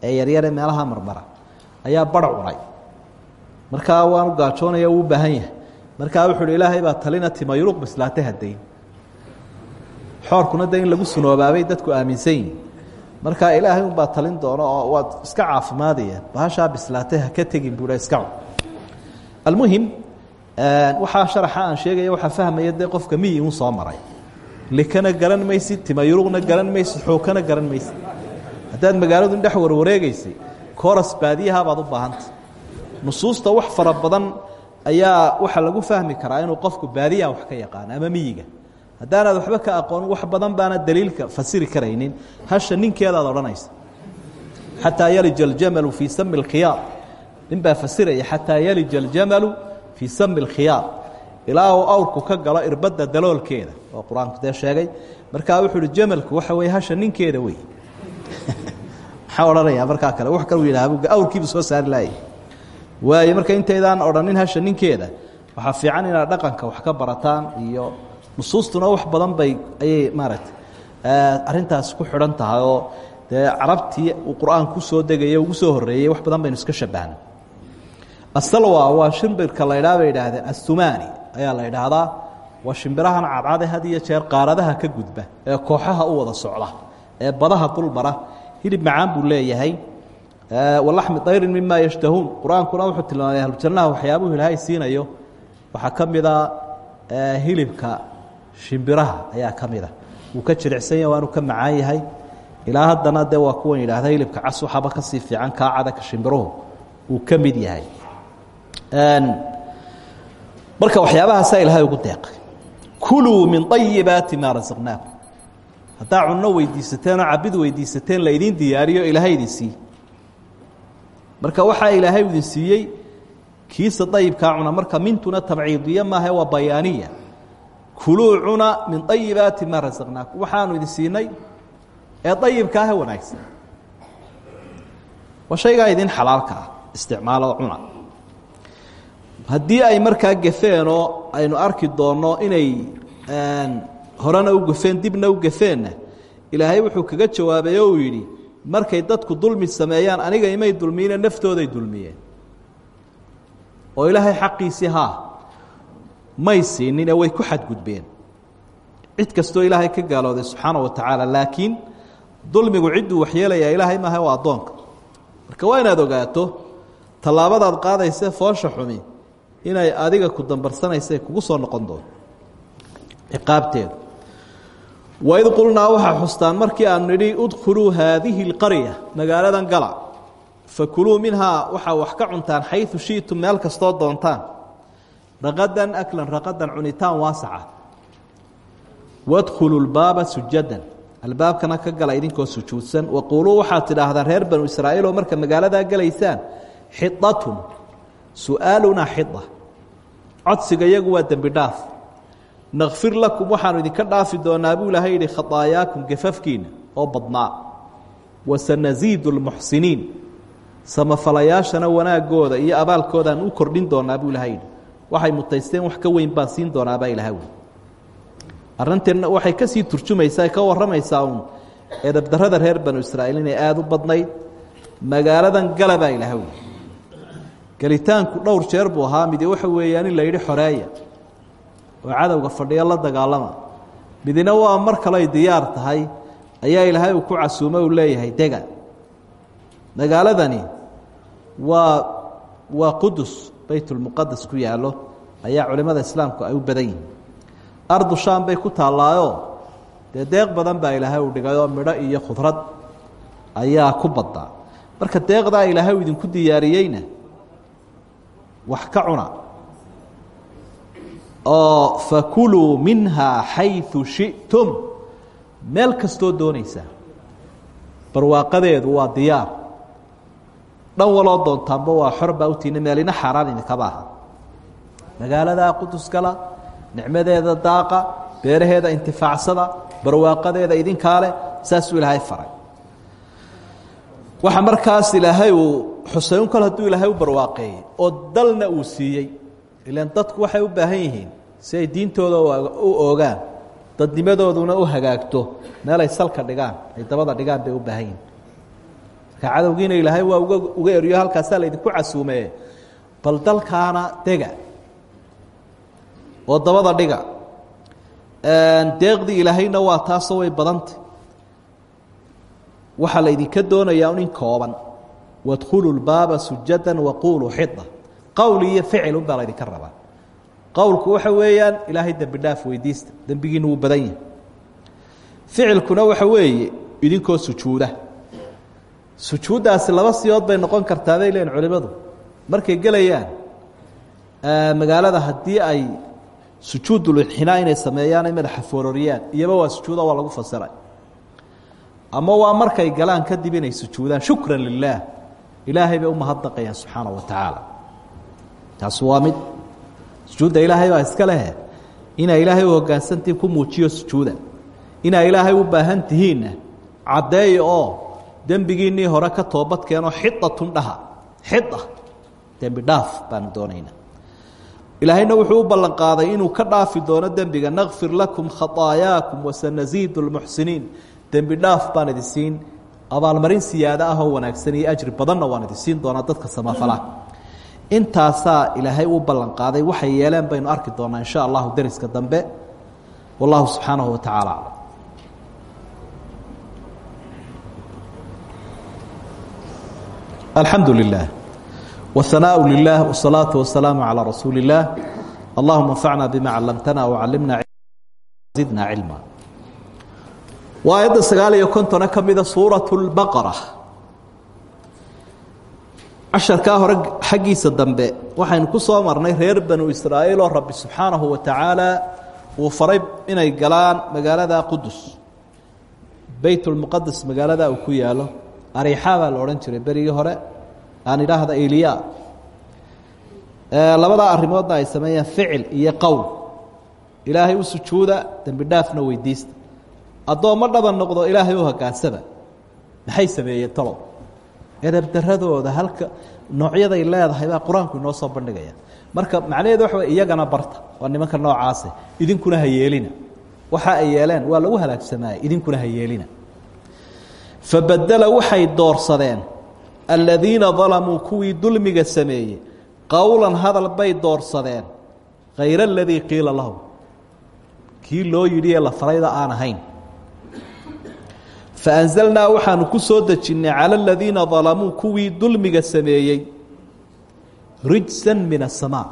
ee yaryare meelaha marmara ayaa bar cunay. Markaa waanu gaajoonaya wuu baahan yahay. Markaa wuxuu ilaahay baa talina timayuluq bislaatay hadayn xoorkuna de lagu sunoobaabay dadku aaminsan yihiin markaa ilaahay unbaa talin doono oo waad iska caafimaadayaan bahashaa bislaatay haka tegin buuha iska cun. Almuhim waxaa sharaxa aan sheegaya waxaa fahmaya dee qofka miyi un soo maray. Likana garan maysid timayuluqna garan maysid xookana garan maysid. Haddaad magaaladu dhex warwareegaysay kooras baadiyaha baad u baahanta nusuusta wax fara badan ayaa waxaa lagu fahmi karaa inuu qofku baadiyaha wax ka yaqaano ama miyiga haddaanaad waxba ka aqoon wax badan baana daliilka fasiri karaynin. Hasha ninkeedaad odhanaysa. Xataa yalija aljamalu fii sami اlkhiyaar nin baa fasiraya xataa yalija aljamalu fii sami اlkhiyaar ilaa uu ka galo irbadda daloolkeeda. Oo qur'aanku sheegay. Markaa wuxuu jamalku waxa weye hasha ninkeeda wey maxaa odhanayaa kale. Wax kalu yidhaha awrkiibu soo saari laayay. Waayo marka intaydaan odhanin hasha ninkeeda waxaa fiican inaad dhaqanka wax ka barataan iyo nusuustuna wax badan bay ayay maaragtay arrintaas ku xidhan tahay oo dee carabtii uu qur'aanku ku soo degaya ugu soo horreeyey wax badan baynu iska shabbahna asalwa waa shimbirka la ydhaha bay yidhaahdeen. Assumani ayaa la yidhaahdaa waa shimbirahan cadcade had iyo jeer qaaradaha ka gudba ee kooxaha u wada socda ee badaha dulmara hilib macaan buu leeyahay walaxmi dayrin mima yashtahuun. Qur'aankuna wuxuu tilmaamay ahlujannaha waxyaabuhu ilaahay siinayo. Waxaa ka mida hilibka shimbiraha ayaa ka mida wuu ka jiricsan yahay waanu ka macaan yahay. Ilaa haddana dee waa kuwan yidhaahda hilibka cas waxaaba ka sii fiican kaa cadaka shimbiruhu uu ka mid yahay. Marka waxyaabahaasaa ilaahay ugu deeqay. Kuluu min ayibaati maa rasaqnaakum haddaa cunno weydiisateen oo cabid weydiisateen la idiin diyaariyo ilaahay idin siiye marka waxaa ilaahay idin siiyey kiisa dayibkaa cuna marka mintuna tabciidiya maaha waa bayaaniya kuluu cuna min ayibaati maa rasaqnaakum waxaanu idin siinay ee dayibka ah wanaagsan. Waa shaygaa idin xalaalka ah isticmaalo cuna. Haddii ay markaa gafeen oo aynu arki doonno inay horena u gafeen dibna u gafeenna ilaahay wuxuu kaga jawaabay oo uu yidhi markay dadku dulmi sameeyaan aniga imay dulmiyine naftooday dulmiyeen. Oo ilaahay xaqiisii haa may siinine way ku xadgudbeen. Cid kastoo ilaahay ka gaalooday subxaana wa tacaala laakiin dulmigu cidduu waxyeelayaa ilaahay maaha waa addoonka. Marka waa inaad ogaato tallaabadaad qaadayse foosha xumi inay adiga ku dambarsanaysa kugu soo noqon doonto ciqaabteedu. Waid qulnaa waxaa xustaan markii aanu nidhi udkhuluu haadihi اlqarya magaaladan gala. Fakuluu minhaa waxaa wax ka cuntaan xayu shiئtum meel kastoo doontaan raqadan aklan raqadan cunitaan waasaca. Wadkhuluu lbaaba sujadan albaabkana ka gala idinkoo sujuudsan. Waquuluu waxaad tidhaahdaan reer banu israa'iiloo marka magaaladaa gelaysaan xidatun su'aalunaa xida codsiga iyagu waa dembi dhaaf. Nakfir lakum waxaanu idinka dhaafi doonaa buu ilaahay yidhi khadaayaakum gafafkiina oo badnaa. Wasanasiidu lmuxsiniin samafalayaashana wanaagooda iyo abaalkoodaan u kordhin doonaa buu yidhi waxay mutaysteen wax ka weyn baan siin doonaabaa ilaha wi arrinteena waxay ka sii turjumaysaa ka warramaysaa uun. Eedabdarrada reer banu israa'iil inay aada u badnayd magaaladan gala baa ilaha wi gelitaanku dhowr jeer buu ahaa midi waxa weeyaan in la yidhi xoreeya oo cadowga fadhiyo la dagaalama. Midina waa mar kale ay diyaar tahay ayaa ilaahay uu ku casuumo uu leeyahay dega. Magaaladani waa waa qudus baytulmuqadas ku yaallo ayaa culimmada islaamku ay u badan yihiin. Ardu shaam bay ku taallaayo dee deeq badan baa ilaahay uu dhigayoo midho iyo khudrad ayaa ku baddaa marka deeqdaa ilaahay uu idinku diyaariyeyna wax ka cuna. Oo fakuluu minhaa xayu shiئtum meel kastoo doonaysaa barwaaqadeedu waa diyaar dhan waloo doontaanba waa xor baa utiina meelina xaaraan idinkaba aha magaaladaa qudus gala nicmadeeda daaqa beeraheeda intifaacsada barwaaqadeeda idinkaa leh saasuu ilaahay faray. Waxa markaas ilaahay uu xuseyn kol hadduu ilaahay u barwaaqeeyey oo dalna uu siiyey ilaan dadku waxay u baahan yihiin si diintooda u oogaan dadnimadooduna u hagaagto meel ay salka dhigaan ay dabada dhigaan bay u baahan marka cadowgiina ilaahay waa uga eriyo halkaasaa laydinku casuumeye bal dalkaana dega oo dabada dhiga deeqdii ilaahayna waa taasoo way badantay. Waxaa laydinka doonayaa in kooban. Wadkhuluu lbaaba sujada waquuluu xida qowl iyo ficil unbaa laydinka rabaa. Qowlku waxa weeyaan ilaahay dembi dhaaf weydiista. Dembigiina wuu badan yahay. Ficilkuna waxa weeye idinkoo sujuuda sujuuddaasi laba siyood bay noqon kartaa bay leeyiin markay gelayaan magaalada haddii ay sujuudulxinaa inay sameeyaan ay madaxa foororiyaan iyaba waa sujuuda waa lagu fasiray. Ama waa markay galaan kadib inay sujuudaan shukran lilaah ilaahay bay u mahadnaqayaan subxaana wa tacaala. Taasi waa mid sujuudda iska lehe inaa ilaahay u hoggaansantihin ku muujiyo sujuuda inaa ilaahay u baahan tihiinna oo dembigiinnii hore ka toobadkeenoo xidatun dhaha xida dembi dhaaf baanu doonaynaa. Ilaahayna wuxuu u ballan qaaday inuu ka dhaafi doono dembiga nakfir lakum khaطaayaakum wasanasiidu lmuxsiniin dembi dhaaf baan idin siin. Abaalmarin siyaado ah oo wanaagsan iyo ajri badanna waan idin siin doonaa dadka samafalaa intaasaa ilaahay u ballan qaaday waxay yeeleen baynu arki doonaa insha allahu deriska dambe. Wallahu subxaanahu wa tacaala aclam alxamdu lilah whanaaء lilah wالsalaaةu wasalaamu calىa rasuuli اllah allahuma anfacna bima callamtana wcalimna zidna cilma waa aayadda sagaal iyo kontona ka mida suuraة اlbaqara casharkaa hore xaggiisa dambe waxaynu ku soo marnay reer banu israa'iil oo rabbi subxaanahu wa tacaala uu faray inay galaan magaalada qudus beytulmuqadas magaalada uu ku yaalo ariixaa baa la odhan jiray berigii hore aan idhaahda eliya labadaa arrimoodna ay sameeyeen ficil iyo qowl ilaahay u sujuuda dembi dhaafna weydiista. Addoommo dhaban noqdo ilaahay u hogaansaba maxay sameeyeen talow edabdaradooda halka noocyaday leedahay baa qur'aanku inoo soo bandhigaya. Marka macnaheedu waxa way iyagana barta waa nimanka noocaase idinkuna ha yeelina. Waxa ay yeeleen waa lagu halaagsamaayey idinkuna ha yeelina fabadela waxay doorsadeen aladiina dalamuu kuwii dulmiga sameeyey qowlan hadal bay doorsadeen hayra aladii qiila lahum kii loo yidhi ee la farayda aan ahayn faanzalnaa waxaanu ku soo dejinnay cala aladiina dalamuu kuwii dulmiga sameeyey rijsan min asamaa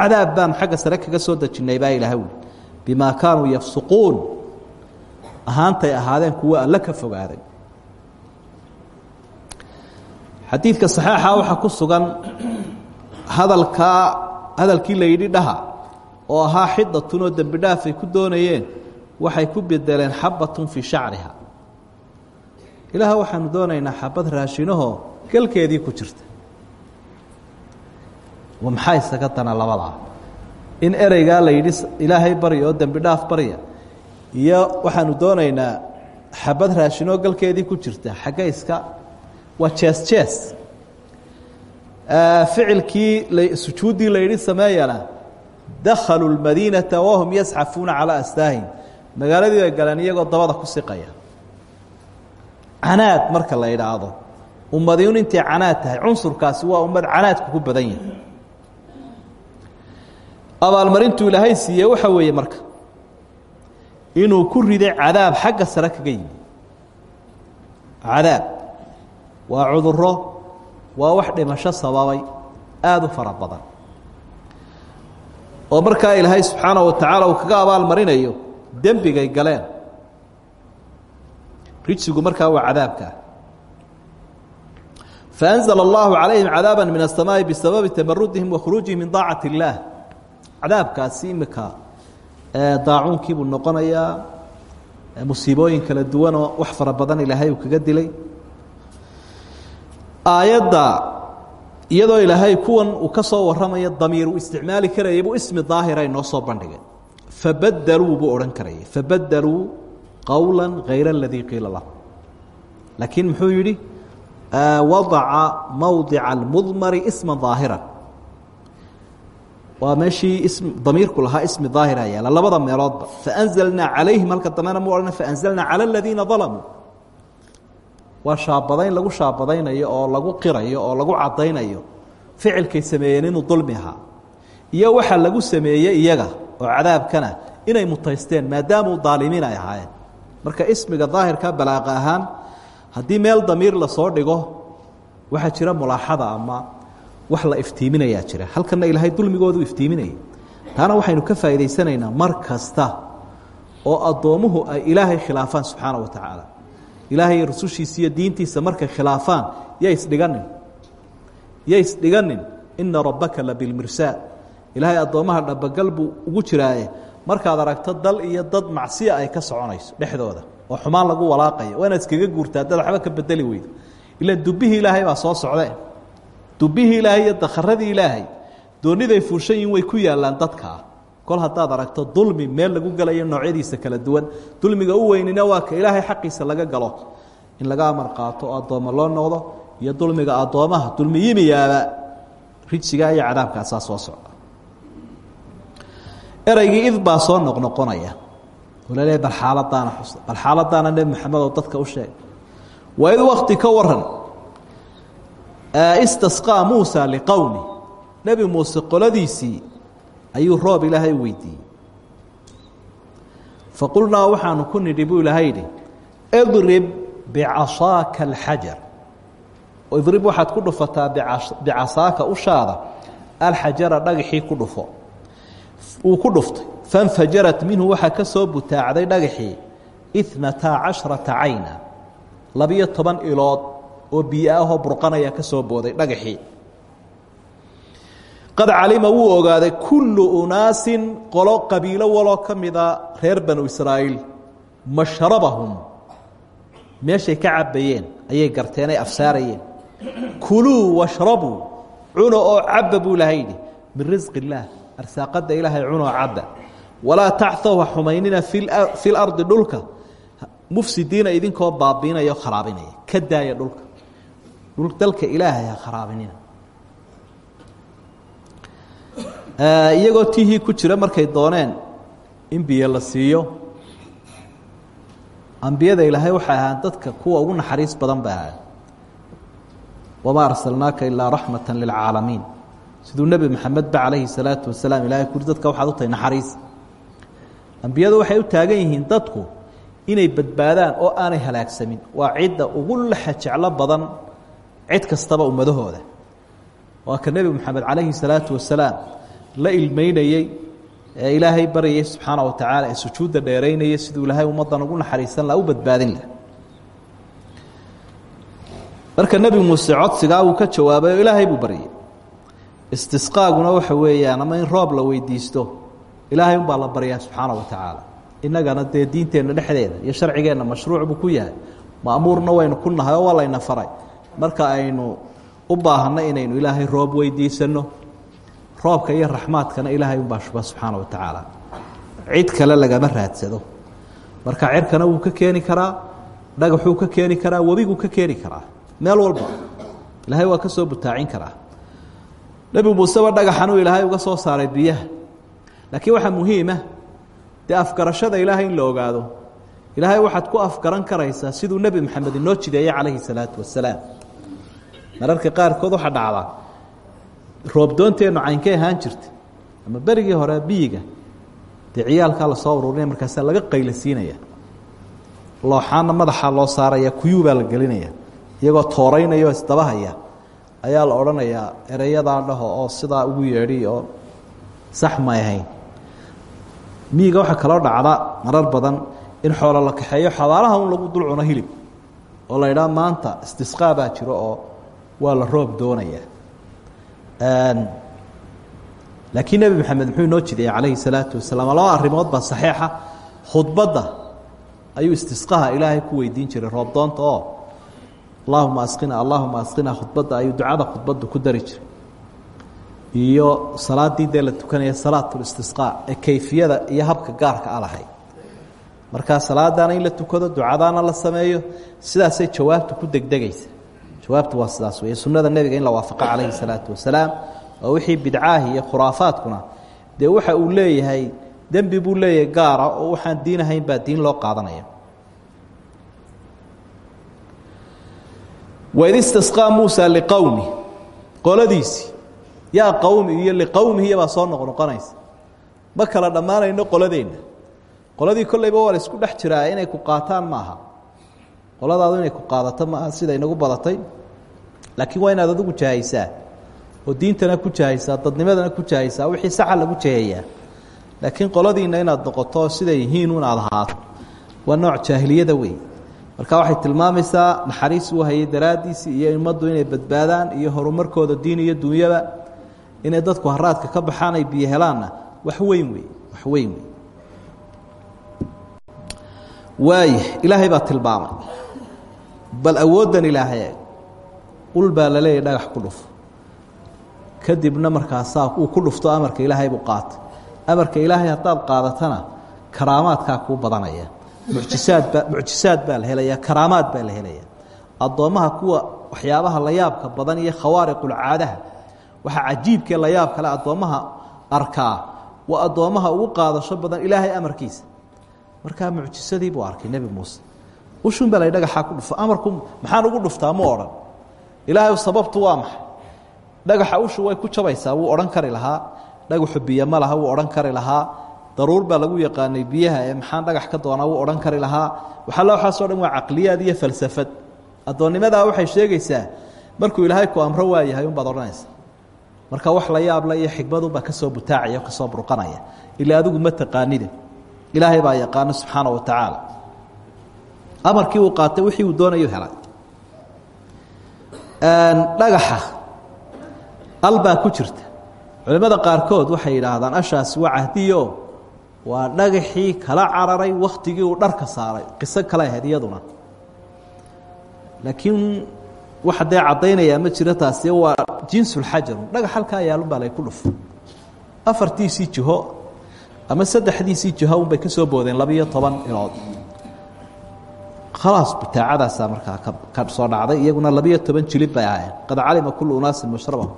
cadaab baan xagga sare kaga soo dejinnay baa ilaah wuli bimaa kaanuu yafsuquun ahaantay ahaadeen xadiidka saxeixa waxaa ku sugan hadalkaa hadalkii la yidhi dhaha oo ahaa xidatun oo dembi dhaaf ay ku doonayeen waxay ku bedeleen xabbatun fii shacriha. Ilaah waxaanu doonaynaa xabad raashinahoo galkeedii ku jirta. Maxaa isaga dana labadaa in ereygaa la yidhi ilaahay barya oo dembi iyo waxaanu doonaynaa xabad raashinoo galkeedii ku jirta xagge iska waa jees jees ficilkii sujuuddii la yidhi sameeyana dakhaluu lmadiinata wahum yasxafuuna calaa astaahim magaaladii bay galeen iyagoo dabada ku siqaya. Canaad marka la idhaahdo ummadiun intay canaad tahay cunsurkaasi waa ummad canaadku ku badan yahay. Abaalmarintuu ilaahay siiyey waxa weeye marka. Inuu ku riday cadaab xagga sare kaga yimi cadaab waa cuduro waa wax dhimasho sababay aada u fara badan oo markaa ilaahay subxaanaه wa tacaala uu kaga abaal marinayo dembigay galeen rijsigu markaa waa cadaabkaa faأnzl اllahu عalayhim cadaaba min الsamaaءi bisababi tamarudihim wakhuruujihim min daacaة اllaah cadaabkaasi imika daacuunkiibuu noqonayaa musiibooyin kala duwanoo wax fara badan ilaahay uu kaga dilay aayadda iyadoo ilaahay kuwan uu ka soo warramayo damiir uu isticmaali karayay buu ismi daahira inoo soo bandhigay. Fabadaluu buu odhan karayay. Fabadaluu qowla hayra aladii qiila lahu laakiin muxuu yidhi wadaca mowdica almudmari isma daahira waa meeshii damiirku lahaa ismi daahira yaalla labada meeloodba. Faanzalnaa calayhim halka dambena mu odhana faanzalnaa cala aladiina dalamuu waa shaabadayn lagu shaabadaynayo oo lagu qirayo oo lagu cadaynayo ficilkay sameeyeen inuu dulmi ahaa. Iyo waxa lagu sameeyey iyaga oo cadaabkana inay mutaysteen maadaamau daalimiin ay ahaayeen. Marka ismiga daahirka balaaqa ahaan haddii meel damiir la soo dhigo waxaa jira mulaaxada ama wax la iftiiminayaa jira. Halkana ilaahay dulmigoodu iftiiminayay taana waxaynu ka faa'idaysanaynaa mar kasta oo addoommuhu ay ilaahay khilaafaan subxaana wa tacaala ilaahay rusushiisa iyo diintiisa markay khilaafaan ya isdhiganin ya isdhiganin ina rabbaka labilmirsaad ilaahay addoommaha dhabagal buu ugu jiraaye markaad aragto dal iyo dad macsiya ay ka soconayso dhexdooda oo xumaan lagu walaaqayo waa inaad iskaga guurtaa dad waxba ka bedeli weydo. Ilaan dubbihii ilaahay baa soo socdee dubbihii ilaahay iyo dakharadii ilaahay dooniday fuushan yihiin way ku yaallaan dadkaa kol haddaad aragto dulmi meel lagu gelayo noocyadiisa kala duwan dulmiga u weynina waa ka ilaahay xaqiisa laga galo. In laga amar qaato oo addoommo loo noqdo iyo dulmiga addoommaha dulmi yimiyaaba rijsigaa iyo cadaabkaasaa soo socda. Eraygii id baa soo noqnoqonaya. Oo la leeyahy bal xaaladaana xusa bal xaaladaana nebi maxamed oo dadka u sheeg waa id wakti ka waran istasqaa muusa liqowmi nebi muuse qoladiisii ayuu roob ilaahay weydiiyey. Faqulnaa waxaanu ku nidhi buu ilaahay yidhi idrib bicasaaka alxajar. Idrib waxaad ku dhufataa bicasaaka ushaada alxajara dhagaxii ku dhufo. Uu ku dhuftay. Fainfajarat minhu waxaa ka soo butaacday dhagaxii inataa casharata labiyo toban ilood oo biyo ahoo burqanaya ka soo booday dhagaxii qad calima wuu ogaaday kullu unaasin qolo qabiilo waloo ka reer banu israa'iil mashrabahum meeshay ka cabayeen ayay garteen ay afsaarayeen. Kuluu washrabuu cuno oo caba buu min risqi illaah arsaaqadda ilaahay cunoo caba walaa tacthow ha xumaynina fi lardi idinkoo baabiinaya o ka daaya dhulka. Dalka ilaahay iyagoo tihii ku jira markay dooneen in biyo la siiyo. Ambiyada ilaahay waxay ahaan dadka kuwa ugu naxariis badan bay ahayn wamaa arsalnaaka ilaa raxmata lilcaalamiin siduu nebi maxamed ba calayhi salaatu wasalaam ilahay kuri dadka waxaad u tahay naxariis. Ambiyadu waxay u taagan yihiin dadku inay badbaadaan oo aanay halaagsamin. Waa cidda ugu laxa jeclo badan cid kastaba ummadahooda. Waa ka nebi moxamed calayhi salaatu wasalaam la ilmeynayey ee ilaahay baryay subxaana wa tacaala ee sujuudda dheeraynaya siduu ilaahay ummaddan ugu naxariisan laha u badbaadin lah marka nebi muuse codsigaa uu ka jawaabay oo ilaahay buu baryay. Istisqaaguna waxa weeyaan ama in roob la weydiisto ilaahay unbaa la baryaa subxaana wa tacaala. Innagana dee diinteenna dhexdeeda iyo sharcigeenna mashruuc buu ku yahay. Ma'muurna waynu ku nahay oo waa layna faray. Marka aynu u baahanno inaynu ilaahay roob weydiisanno roobka iyo raxmaadkana ilaahay unbaa shuba subxaana wa tacaala. Cid kale lagama raadsado. Marka cirkana wuu ka keeni karaa dhagaxuu ka keeni karaa webiguu ka keeni karaa. Meel walba. Ilaahay waa ka soo butaacin karaa. Nebi muuseba dhagaxanuu ilaahay uga soo saaray biyaha. Laakiin waxaa muhiima dee afgarashada ilaahay in la ogaado ilaahay waxaad ku afgaran karaysaa siduu nebi maxamed inoo jideeyey calayhi salaatu wasalaam mararka qaarkood waxaa dhacdaa roobdoonteennu caynkay ahaan jirta ama berigii hore biyiga dee ciyaalkaa la soo ururinaya markaasaa laga qayla siinaya. Looxaana loo saaraya kuyuu la gelinaya iyagoo tooreynaya oo isdabahaya. Ayaa la odhanayaa ereyadaa dhaho oo sidaa ugu yeedhi oo sax may ahayn. Miyiga waxaa kaloo dhacda marar badan in xoolo la kaxeeyo xabaalaha lagu dul hilib oo la idhaha maanta istisqaa jiro oo waa la roob doonaya laakiin nebi maxamed muxuu inoo jideeyey calayhi salaatu wasalaam. Laba arrimood baa saxiixa. Khudbadda ayuu istisqaha ilaahay ku weydiin jiray roobdoonta oo allahuma asqina allahuma asqina khudbadda ayuu ducada khudbadda ku dari jiray. Iyo salaadii dee la tukanaya salaatulistisqaa ee kayfiyada iyo habka gaarka a lahayd markaa salaadaana in la tukado ducadaana la sameeyo sidaasay jawaabtu ku degdegaysa jawaabtu waa sidaas wey sunnada nebiga in la waafaqo calayhi salaatu wasalaam oo wixii bidcaahi iyo khuraafaadkuna. Dee waxa uu leeyahay dembi buu leeyahay gaara oo waxaan diin baa diin loo qaadanaya. Waid istasqaa muusa liqowmi qoladiisii yaa qowmi iyo liqowmihi iyabaa soo noqnoqonaysa ma kala dhammaanayno qoladii kollayba waa isku dhex jiraa inay ku qaataan ma qoladaadu inay ku qaadato maaha sida inagu badatay. Laakiin waa inaad adigu jahaysaa. Oo diintana ku jahaysaa dadnimadana ku jahaysaa wixii saxa lagu jahayaa laakiin qoladiinna inaad noqoto siday yihiin inaad ahaato. Waa nooc jaahiliyada wey marka waxay tilmaamaysaa naxariis uu hayay daraaddiisii iyo ummaddu inay badbaadaan iyo horumarkooda diin iyo dunyaba inay dadku haraadka ka baxaan ay biyo helaanna wax weyn wey wax weyn wey ilaahay baa tilmaamay bal awooddan ilaahay ul baa la leeyahy dhagax ku dhuf. Kadibna markaasaa uu ku dhufto amarka ilaahay buu qaatay. Amarka ilaahay haddaad qaadatana karaamaadkaa kuu badanaya. Mucjisaadbaa mucjisaad baa la helaya karaamaad baa la helaya addoommaha kuwa waxyaabaha la yaabka badan iyo khawaariqulcaadaha waxaa cajiibkee la yaab kale addoommaha arkaa waa addoommaha ugu qaadasho badan ilaahay amarkiisa. Markaa mucjisadii buu arkay nebi muuse la dhagaxaa ku dhufo. Amarku maxaan ugu dhuftaa mu odhan. Ilaahay sababtu waa maxay? Dhagaxa ushu way ku jabaysaa wuu odhan kari lahaa. Dhagaxu biyo ma laha wuu odhan kari lahaa. Daruur baa lagu yaqaanay biyaha ee maxaan dhagax ka doonaa wuu odhan kari lahaa. Waxaale waxaasoo dhan waa caqliyaad iyo falsafad. Addoonnimadaa waxay sheegaysaa markuu ilaahay ku amro waa yahay unbaad odhanaysa marka wax la yaabla iyo xikmadunbaa ka soo butaacaya o ka soo burqanaya. Ilaa adigu ma taqaanide ilaahay baa yaqaano subxaana wa tacaala amarkii uu qaatay wixii uu doonayu helay. Dhagaxa al baa ku jirta. Culimmada qaarkood waxay yidhaahdaan ashaasi waa cahdiyo. Waa dhagaxii kala cararay waktigii uu dharka saaray. Qiso kale ahayd iyaduna. Laakiin waxa dee caddaynayaa ma jiro taasi waa jinsulxajaru dhagax halkaa yaalunbaa lay ku dhuf. Afartiisii jiho ama saddexdiisii jiho unbay ka soo boodeen labiiyo toban ilood khalaas bitaacadaasaa markaa ka soo dhacday iyaguna labiiyo toban jilib bay ahaayeen qad calima kullu unaasin mashrabahum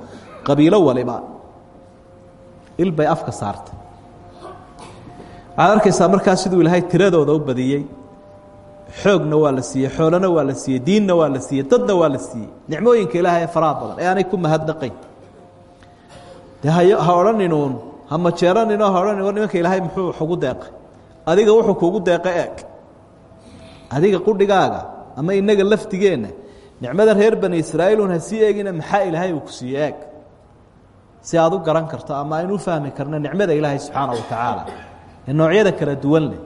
qabiilo waliba il bay afka saartay waxaad arkaysaa markaa siduu ilaahay tiradooda u badiyey xoogna waa la siiyey xoolona waa la siiyey diinna waa la siiyey dadna waa la siiyey nicmooyinka ilaahay ee faraha badan ee aanay ku mahadnaqayn de ha odhaninuun ha majeeraninoo ha odhanin war nimanka ilaahay muxuu ugu deeqay adiga wuxuu kuugu deeqay eeg adiga qudhigaaga ama inaga lafdigeenna nicmada reer bani israa'iilun ha sii eegina maxaa ilaahay uu ku si aad u garan karto ama aynu u fahmi karno nicmada ilaahay subxaana wa tacaala. Ee noocyada kala duwan leh.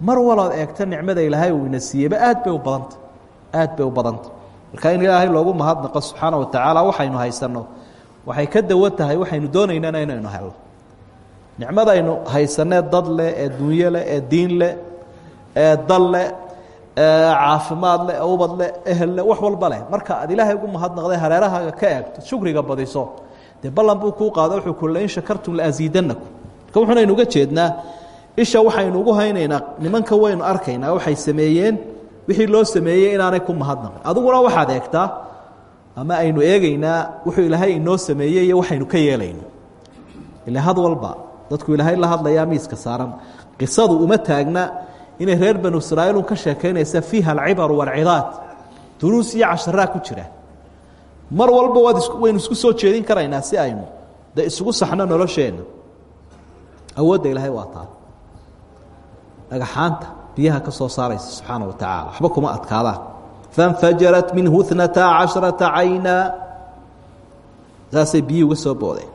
Mar walood eegta nicmada ilaahay uu ina siiyeyba aad bay u badanta. Aad bay u badanta. Marka in ilaahay loogu mahadnaqo subxaana wa tacaala waxaynu haysanno waxay ka dawo waxaynu doonaynana inaynu helno nicmadaynu haysanee dad leh ee dunyo ee diin leh ee dal leh caafimaad leh ubad leh ehel leh wax walba leh. Marka aad ilaahay ugu mahadnaqday hareerahaaga ka eegto shukriga badiso. Dee ballan buu kuu qaado wuxuu ku lain shakartum laasiidanakum marka wuxunaynu uga jeednaa isha waxaynu ugu haynaynaa nimanka waynu arkaynaa waxay sameeyeen wixii loo sameeyey inaanay ku mahadnaqin. Adiguna waxaad eegtaa ama aynu eegaynaa wuxuu ilaahay inoo sameeyey iyo waxaynu ka yeelayno. Ila had walba dadku ilaahay la hadlayaa miiska saaran. Qisadu uma taagna inay reer banu israa'iil ka sheekaynaysa fiiha alcibaru walcidaad. Duruus iyo casharaa ku jira. Mar walba waad waynu isku soo jeedin karaynaa si aynu dee isugu saxno nolosheenna. Awoodda ilaahay waa taa. Dhagaxaanta biyaha ka soo saaraysa subxaana wa tacaala. Waxba kuma adkaadaan. Fainfajarat minhu nataa casharata cayna. Saasay soo boodeen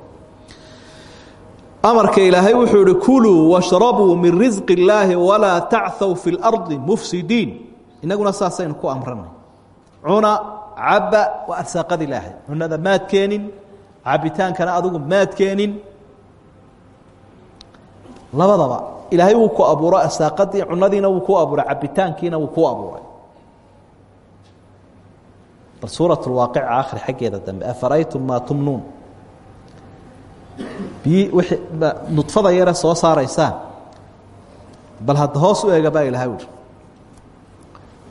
amarka ilaahay wuxuu ihi kuluu washrabuu min risqi illaahi walaa tachow fi lardi mufsidiin. Inaguna saasaynu ku amranay cuna caba waa arsaaqada ilaahay cunada maad keenin cabitaankana adigu maad keenin. Labadaba ilaahay wuu ku abuuray arsaaqadii cunadiina wuu ku abuuray cabitaankiina wuu ku abuuray. Bal suuraة اlwaaqica akhri xaggeeda dambe afaraytum maa tumnuun? Wii nudfada yare soo saaraysaan. Bal hadda hoos u eega baa ilaahay uri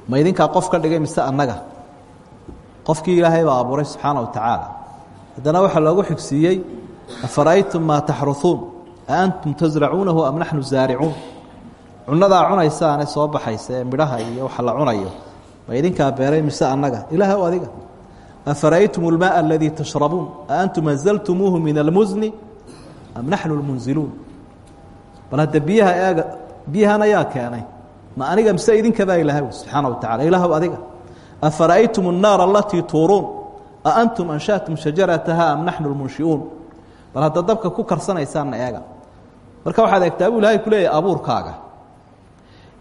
ma idinkaa qof ka dhigay mise annaga? Qofkii ilaahay baa abuuray subxaana wa tacaala. Haddana waxaa loogu xigsiiyey afaraytum maa taxruuun aantum tasracuunahu am naxnu zaaricuun? Cunadaa cunaysaane soo baxaysa ee midhaha iyo waxa la cunayo. Ma idinkaa beeray mise annaga? Ilaahw adiga afara'aytum اlmaء aladii tashrabuun aantum anzaltumuuhu min almusni am naxnu lmunziluun bal hadda biyaha eega biyahan ayaa keenay ma aniga mise idinka baa ilahay subxaana wa tacala ilaahw adiga afara'aytum الnaar alatii tuuruun aantum anshaأtum shajarataha am naxnu lmunshiuun bal hadda dabka ku karsanaysaanna eega marka waxaad eegtaa buu ilahay ku leeyahy abuurkaaga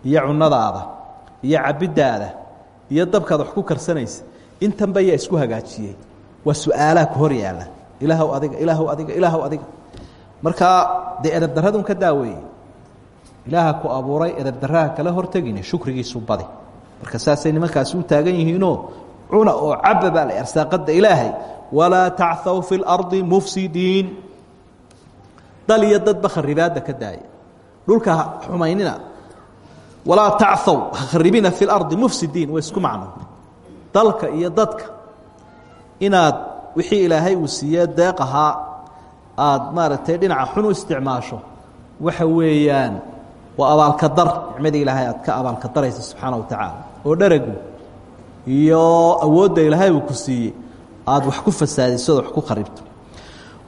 iyo cunadaada iyo cabiddaada iyo dabkaad wax ku karsanaysa intanba yaa isku hagaajiyey. Waa su'aalaha ku hor yaalla. Ilaahw adiga ilaahw adiga ilaahw adiga. Markaa dee edabdaradun ka daaweeye ilaaha ku abuuray edabdaraha kala hortegine shukrigiisu badi. Marka saasay nimankaasi u taagan yihiinoo cuna oo caba la arsaaqada ilaahay. Walaa tachthaw fi اlardi mufsidiin. Dal iyo ka daaya dhulka xumaynina walaa tachow kharibina fi اlardi mufsidiin waa isku macno dalka iyo dadka inaad wixii ilaahay uu siiyee deeq ahaa aada dhinaca xun u isticmaasho waxa weeyaan waa abaalka dar. Nicmadii ilaahay aad ka abaalka daraysa subxaana wa tacaala. Oo dharagu iyo awoodda ilaahay uu ku siiyey aada wax ku fasaadiso wax ku kharibto.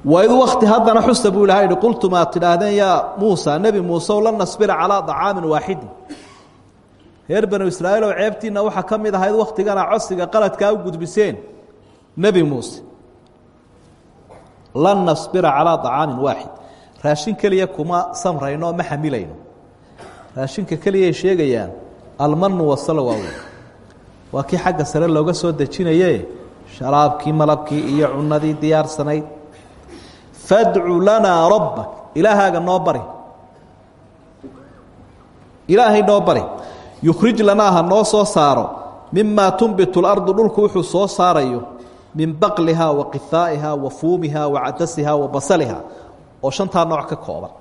Waid wakti haddana xusa buu ilahay hi qultum aad tidhaahdeen yaa muusa nebi nasbira calaa طacaamin waaxidin reer banu israa'iil oo ceebtiinna waxaa ka mid ahayd wakhtigana codsiga qaladkaa u gudbiseen nebi muuse. Lan nasbira calaa طacaamin waaxid. Raashin keliya kuma samrayno ma xamilayno. Raashinka keliyay sheegayaan almanu wasalwa waa kii xagga sare looga soo dejinaye sharaabkii malabkii iyo cunadii diyaarsanayd fadcu lanaa rabbak. Ilaahaaga noo bari. Ilaahay noo bari yukhrij lanaa ha noo soo saaro mimaa tunbitu lardu dhulku wuxuu soo saarayo min baqlihaa wa qihaa'ihaa wa fuumihaa wa cadasihaa wa basalihaa oo shantaa nooc ka kooban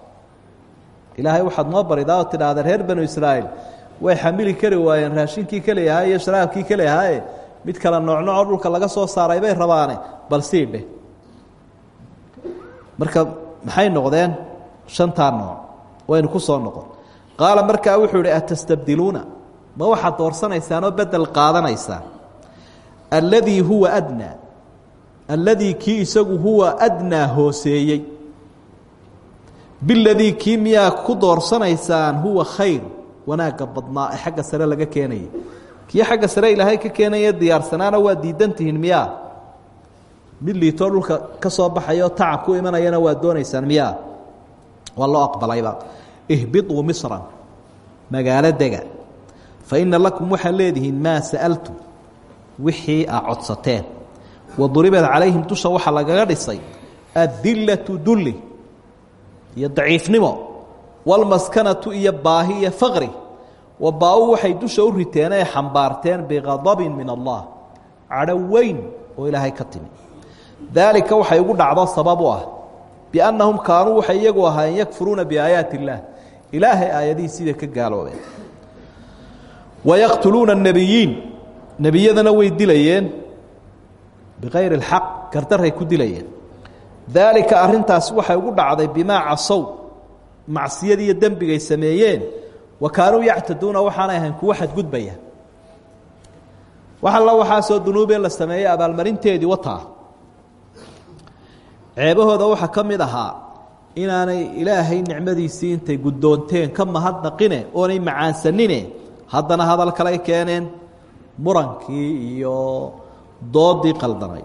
ilaahay waxaad noo baridaa oo reer banu israa'iil way xamili kari waayeen raashinkii keliyahaa iyo sharaabkii keliyahaae mid kale noocnocoo dhulka laga soo saaray bay rabaane bal sii marka maxay noqdeen shantaa nooc? Waynu ku soo noqon qaala markaa wuxuu ihi atastabdiluuna? Ma waxaad doorsanaysaanoo bedel qaadanaysaan alladii huwa adnaa. Alladii kii isagu huwa adnaa hooseeyey. Biladii kii miyaa ku doorsanaysaan huwa khayr. Wanaagga badnaa ee xagga sare laga keenayay. Kii xagga sare ilaahay ka keenaya diyaarsanaana waa diidan tihiin miyaa? Mid liitoo dhulka ka soo baxayo tacab ku imanayana waa doonaysaan miyaa? Waa loo aqbalayba ihbiطuu misran magaalo dega fa ina lakum waxaad leedihiin maa sa'altum wixii aa codsateen. Waduribad calayhim dusha waxaa lagaga dhisay adillatu dulli iyo daciifnimo walmaskanatu iyo baahi iyo faqri. Wa baa-u waxay dusha u riteen ee xambaarteen biqadabin min allah cadho weyn oo ilaahay ka timi. Daalika waxay ugu dhacdo sabab u ah biannahum kaanuu waxay iyagu ahaayeen yakfuruuna biaayaati illaah ilaahay aayadihiisiibay ka gaaloobeen wayaqtuluuna الnebiyiin nebiyadana way dilayeen bikayri اlxaq gardaray ku dilayeen daalika arintaasi waxay ugu dhacday bimaa casow macsiyadii iyo dembigay sameeyeen wa kaanuu yactaduuna waxaanay ahayn kuwo xadgudbaya wax alla waxaasoo dunuubee la sameeyey abaalmarinteedii wataa ceebahooda waxaa ka mid ahaa inaanay ilaahay nicmadiisii intay guddoonteen ka mahadnaqine oonay macaansanine haddana hadal kaley keeneen murankii iyo doodii qaldamay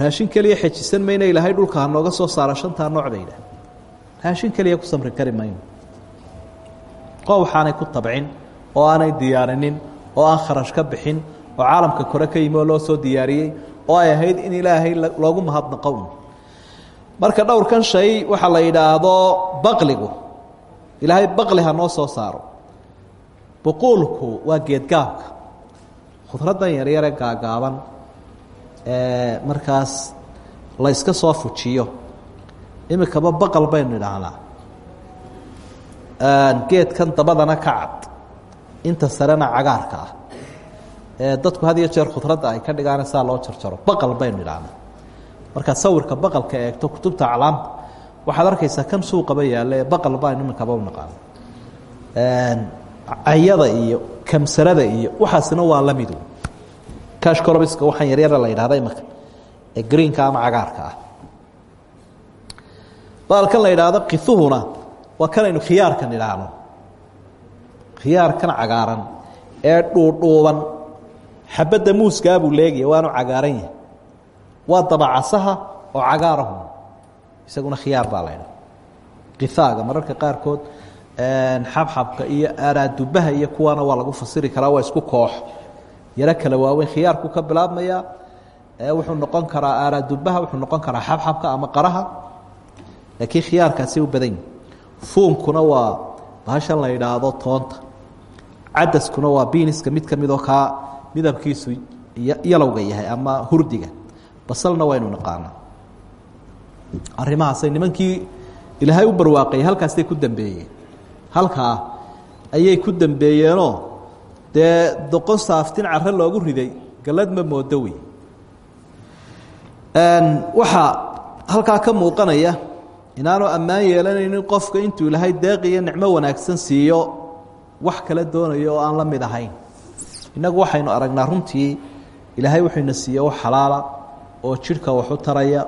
raashin keliya xejisan mayna ilaahay dhulka ha nooga soo saara shantaa nooc bay idhaah raashin keliya ku samri kari mayno. Oo waxaanay ku tabcin oo aanay diyaarinin oo aan kharash ka bixin oo caalamka kore ka yimi oo loo soo diyaariyey oo ay ahayd in ilaahay loogu mahadnaqo marka dhowrkan shay waxaa la yidhaahdo baqligu. Ilaahay baqli ha noo soo saaro. Buquulku waa geedgaabka. Khudraddan yaryare gaagaaban ee markaas la yska soo fujiyo. Imikaba baqal baynu idhaahnaa geedkan dabadana ka cad. Inta sarena cagaarka ah. Ee dadku had iyo jeer khudradda ay ka dhigaan saa loo jarjaro. Baqal baynu idhaahnaa markaad sawirka baqalka eegto kutubta aclaamta waxaad arkaysaa kan suuqaba yaalla ee baqal baynu iminkaba u naqaano ayada iyo kamsarada iyo waxaasina waa la midu kashcorobiska waxaan yaryara la yidhahda imika ee greenka ama cagaarka ah. Baalkan la yidhaahdo kiuhuna waa kanaynu khiyaarkan idhaahno. Khiyaarkan cagaaran ee dhuudhuuban. Xabadda muuskaa buu leegaya waanu cagaaran yahay waa dabacasaha oo cagaarahu. Isaguna khiyaar baa la ydhaha kihaaga mararka qaarkood xabxabka iyo aaraadubaha iyo kuwaana waa lagu fasiri karaa waa isku koox. Yaro kala waaweyn khiyaarku ka bilaabmaya wuxuu noqon karaa aaraadubaha wuxuu noqon karaa xabxabka ama qaraha. Laakiin khiyaarkaasi u badan fuumkuna waa bahashan la yidhaahdo toonta. Cadaskuna waa biiniska mid ka midoo kaa midabkiisu yalowga yahay ama hurdiga basalna waynu naqaanaa. Arrimahaasay nimankii ilaahay u barwaaqayay halkaasay ku dambeeyeen halkaa ayay ku dambeeyeenoo dee doqon saaftin care loogu riday gallad ma moodo wey. Waxaa halkaa ka muuqanaya inaanu ammaan yeelanaynin qofka intuu ilaahay deeqi iyo nicmo wanaagsan siiyo wax kala doonayo oo aan la mid ahayn. Innagu waxaynu aragnaa runtii ilaahay wuxuuna siiye wax xalaala oo jidhka waxu taraya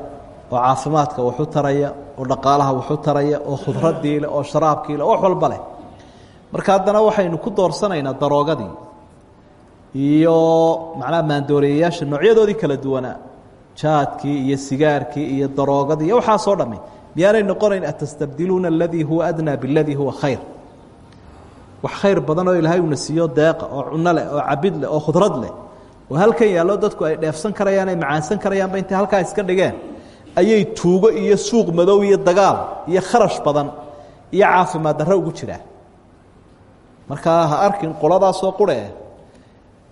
oo caafimaadka waxu taraya oo dhaqaalaha waxu taraya oo khudradii leh oo sharaabkii leh wax walba leh. Marka haddana waxaynu ku doorsanaynaa daroogadii iyo macnaha maandooreeyayaasha noocyadoodii kala duwanaa jaadkii iyo sigaarkii iyo daroogadii iyo waxaasoo dhammi. Miyaanay noqonayn atastabdiluuna aladii huwa adnaa biladii huwa khayr. Wax khayr badan oo ilaahay uuna siiyo deeqa oo leh oo cabid leh oo khudrad leh oo halkan yaallo dadku ay dheefsan karayaan ay macaansan karayaanba intay halkaa iska dhigeen. Ayay tuugo iyo suuq madow iyo dagaal iyo kharash badan iyo caafimaad darro ugu jiraan markaa ha arkin qoladaasoo qurhe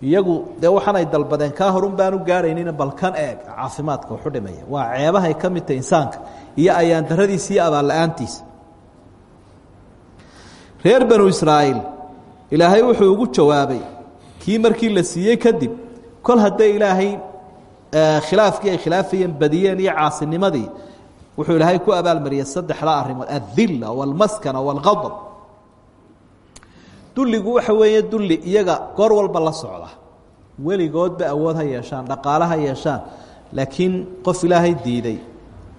iyagu dee waxaanay dalbadeen kaa horun baanu gaadhaynina balkan eeg caafimaadka waxu dhimaya. Waa ceebahay ka mid tahay insaanka iyo ayaan daradiisa iyo abaal la'aantiisa reer banu israa'iil ilaahay wuxuu ugu jawaabay kii markii la siiyey kadib kol hadday ilaahay khilaafkii ay khilaafayeen badiyeen iyo wuxuu ilaahay ku abaalmariyey saddexda arrimood addilla waalmaskana waalqadab dulligu waxa weeye dulli iyaga goor walba la socda. Weligoodba awood ha yeeshaan dhaqaale ha yeeshaan laakiin qof ilaahay diiday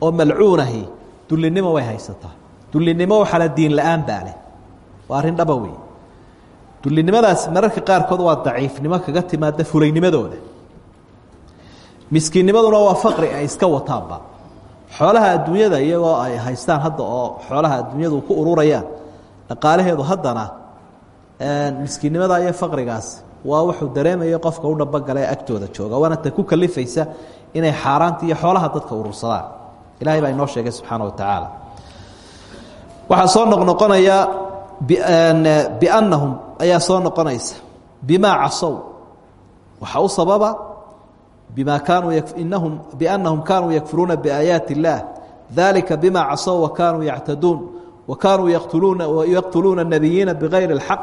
oo malcuunahi dullinimo way haysataa. Dullinimo waxaa la diin la'aan baa waa arrin dhaba wey dullinimadaasi mararka qaarkood waa daciifnimo kaga timaada fulaynimadooda miskiinnimaduna waa faqri ay iska wataanba. Xoolaha adduunyada iyagoo ay haystaan hadda oo xoolaha adduunyadu ku ururayaan dhaqaalaheedu haddana miskiinnimada iyo faqrigaas waa wuxuu dareemaya qofka u dhabagala ee agtooda jooga waana ta ku kalifaysa inay xaaraanta iyo xoolaha dadka urursadaan. Ilahay baa inoo sheegay subxaana wa tacaala. Waxaa soo noqnoqonaya biannahum ayaa soo noqonaysa. Bimaa casow waxaa u sababa bima kaanuu inahum biannahum kaanuu yakfuruuna biaayaati اllah dalika bima casow wa kaanuu yactaduun. Wa kaanuu yaqtuluuna yaqtuluuna nabiyiina bigayri اlxaq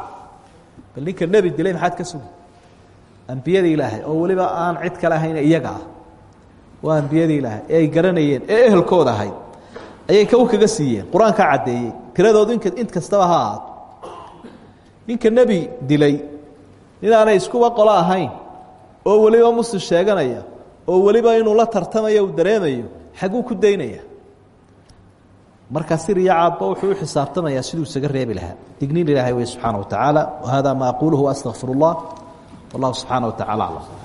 bal ninka nebi dilay maxaad ka sugi ambiyada oo weliba aan cid kale ahayn iyaga ah. Waa ambiyada ay garanayeen ee ehelkooda ahayd. Ayay kow kaga siiyeen qur'aankaa tiradoodu ink int kastaba ha ahaato ninka nebi dilay. Inaanay iskuba qolo ahayn. Oo weliba muslim sheeganaya. Oo weliba inuu la tartamayo uu dareemayo xaguu ku daynaya. Markaa sir iyo caabba wuxuu u siduu isaga reebi lahaa. Digniin ilaahay wey subxaana wa tacaala. Wahada ma aquluhu astaqfir اllah wallahu subxaana wa tacala aclam